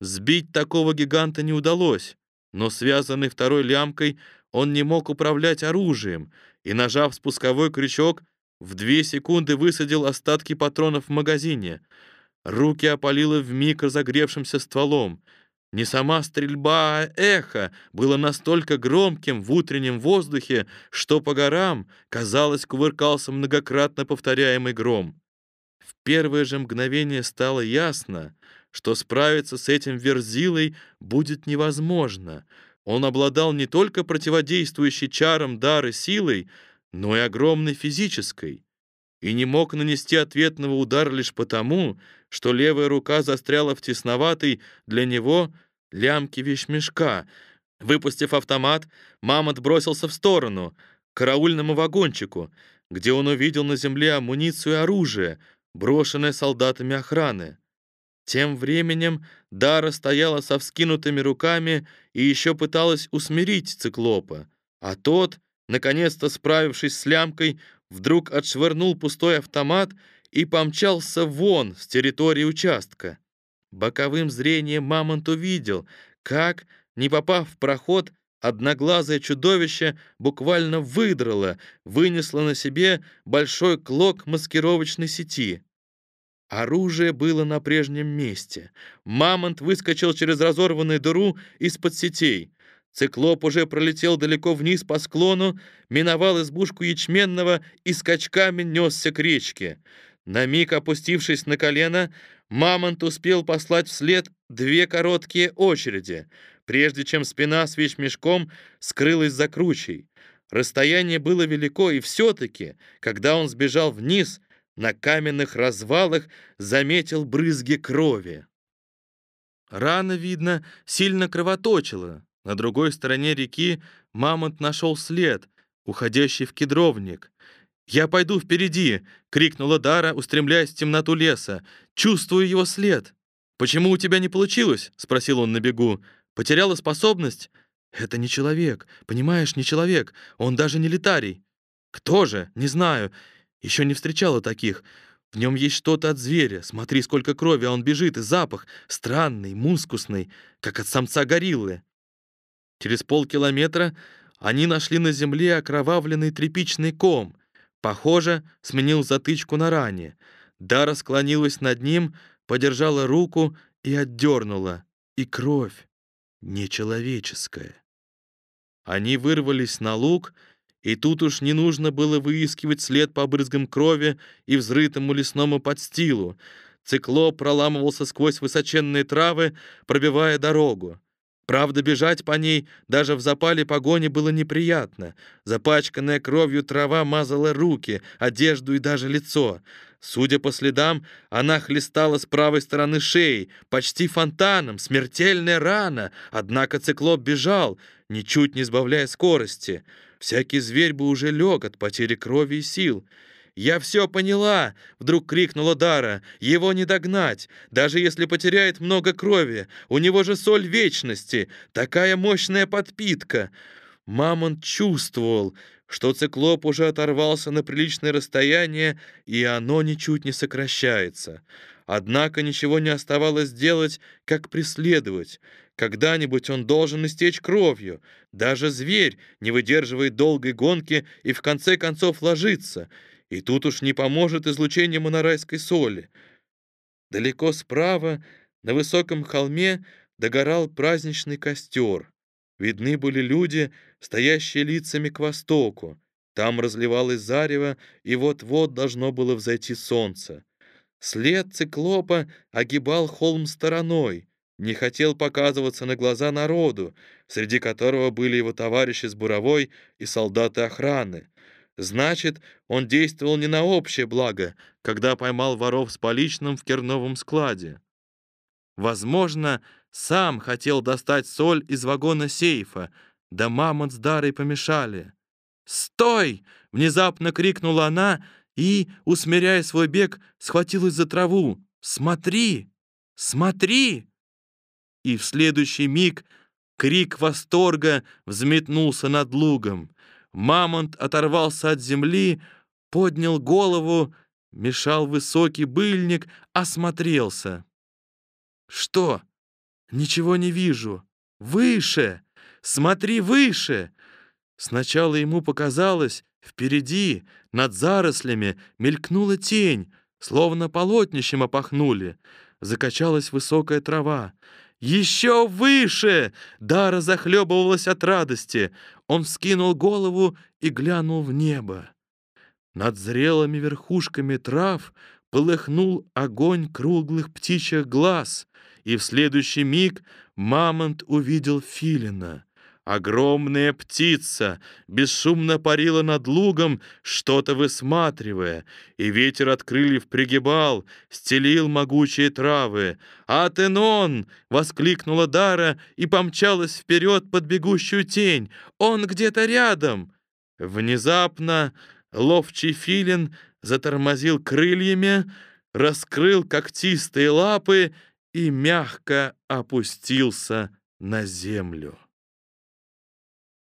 Сбить такого гиганта не удалось, но связанный второй лямкой он не мог управлять оружием, и, нажав спусковой крючок, в две секунды высадил остатки патронов в магазине. Руки опалило вмиг разогревшимся стволом. Не сама стрельба, а эхо было настолько громким в утреннем воздухе, что по горам, казалось, кувыркался многократно повторяемый гром. В первое же мгновение стало ясно, что справиться с этим верзилой будет невозможно. Он обладал не только противодействующей чарам дары силой, но и огромной физической, и не мог нанести ответного удара лишь потому, что левая рука застряла в тесноватой для него лямке вещмешка. Выпустив автомат, Мамонт бросился в сторону, к караульному вагончику, где он увидел на земле амуницию и оружие, брошенное солдатами охраны. Тем временем Дара стояла со вскинутыми руками и еще пыталась усмирить циклопа, а тот наконец-то справившись с лямкой, вдруг отшвырнул пустой автомат и помчался вон с территории участка. Боковым зрением Мамонт увидел, как, не попав в проход, одноглазое чудовище буквально выдрало, вынесло на себе большой клок маскировочной сети. Оружие было на прежнем месте. Мамонт выскочил через разорванную дыру из-под сетей. Циклоп уже пролетел далеко вниз по склону, миновал избушку ячменного и скачками несся к речке. На миг опустившись на колено, Мамонт успел послать вслед две короткие очереди, прежде чем спина с вещмешком скрылась за кручей. Расстояние было велико, и все-таки, когда он сбежал вниз, на каменных развалах заметил брызги крови. Рана, видно, сильно кровоточила. На другой стороне реки мамонт нашел след, уходящий в кедровник. «Я пойду впереди!» — крикнула Дара, устремляясь в темноту леса. «Чувствую его след!» «Почему у тебя не получилось?» — спросил он на бегу. «Потеряла способность?» «Это не человек, понимаешь, не человек. Он даже не летарий». «Кто же? Не знаю. Еще не встречала таких. В нем есть что-то от зверя. Смотри, сколько крови, а он бежит, и запах странный, мускусный, как от самца гориллы». Через полкилометра они нашли на земле окровавленный тряпичный ком — Похоже, сменил затычку на ране. Дара склонилась над ним, подержала руку и отдернула. И кровь нечеловеческая. Они вырвались на луг, и тут уж не нужно было выискивать след по брызгам крови и взрытому лесному подстилу. Циклоп проламывался сквозь высоченные травы, пробивая дорогу. Правда, бежать по ней даже в запале погони было неприятно. Запачканная кровью трава мазала руки, одежду и даже лицо. Судя по следам, она хлестала с правой стороны шеи, почти фонтаном, смертельная рана. Однако циклоп бежал, ничуть не сбавляя скорости. Всякий зверь бы уже лег от потери крови и сил. «Я все поняла!» — вдруг крикнула Дара. «Его не догнать, даже если потеряет много крови. У него же соль вечности, такая мощная подпитка!» Мамонт чувствовал, что циклоп уже оторвался на приличное расстояние, и оно ничуть не сокращается. Однако ничего не оставалось делать, как преследовать. Когда-нибудь он должен истечь кровью. Даже зверь не выдерживает долгой гонки и в конце концов ложится — и тут уж не поможет излучение монорайской соли. Далеко справа, на высоком холме, догорал праздничный костер. Видны были люди, стоящие лицами к востоку. Там разливалось зарево, и вот-вот должно было взойти солнце. След циклопа огибал холм стороной, не хотел показываться на глаза народу, среди которого были его товарищи с буровой и солдаты охраны. Значит, он действовал не на общее благо, когда поймал воров с поличным в керновом складе. Возможно, сам хотел достать соль из вагона сейфа, да мамонт с Дарой помешали. «Стой!» — внезапно крикнула она и, усмиряя свой бег, схватилась за траву. «Смотри! Смотри!» И в следующий миг крик восторга взметнулся над лугом. Мамонт оторвался от земли, поднял голову, мешал высокий быльник, осмотрелся. «Что? Ничего не вижу. Выше! Смотри выше!» Сначала ему показалось, впереди, над зарослями, мелькнула тень, словно полотнищем опахнули. Закачалась высокая трава. «Еще выше!» Дара захлебывалась от радости. Он вскинул голову и глянул в небо. Над зрелыми верхушками трав полыхнул огонь круглых птичьих глаз, и в следующий миг мамонт увидел филина. Огромная птица бесшумно парила над лугом, что-то высматривая, и ветер от крыльев пригибал, стелил могучие травы. «Атенон!» — воскликнула Дара и помчалась вперед под бегущую тень. «Он где-то рядом!» Внезапно ловчий филин затормозил крыльями, раскрыл когтистые лапы и мягко опустился на землю.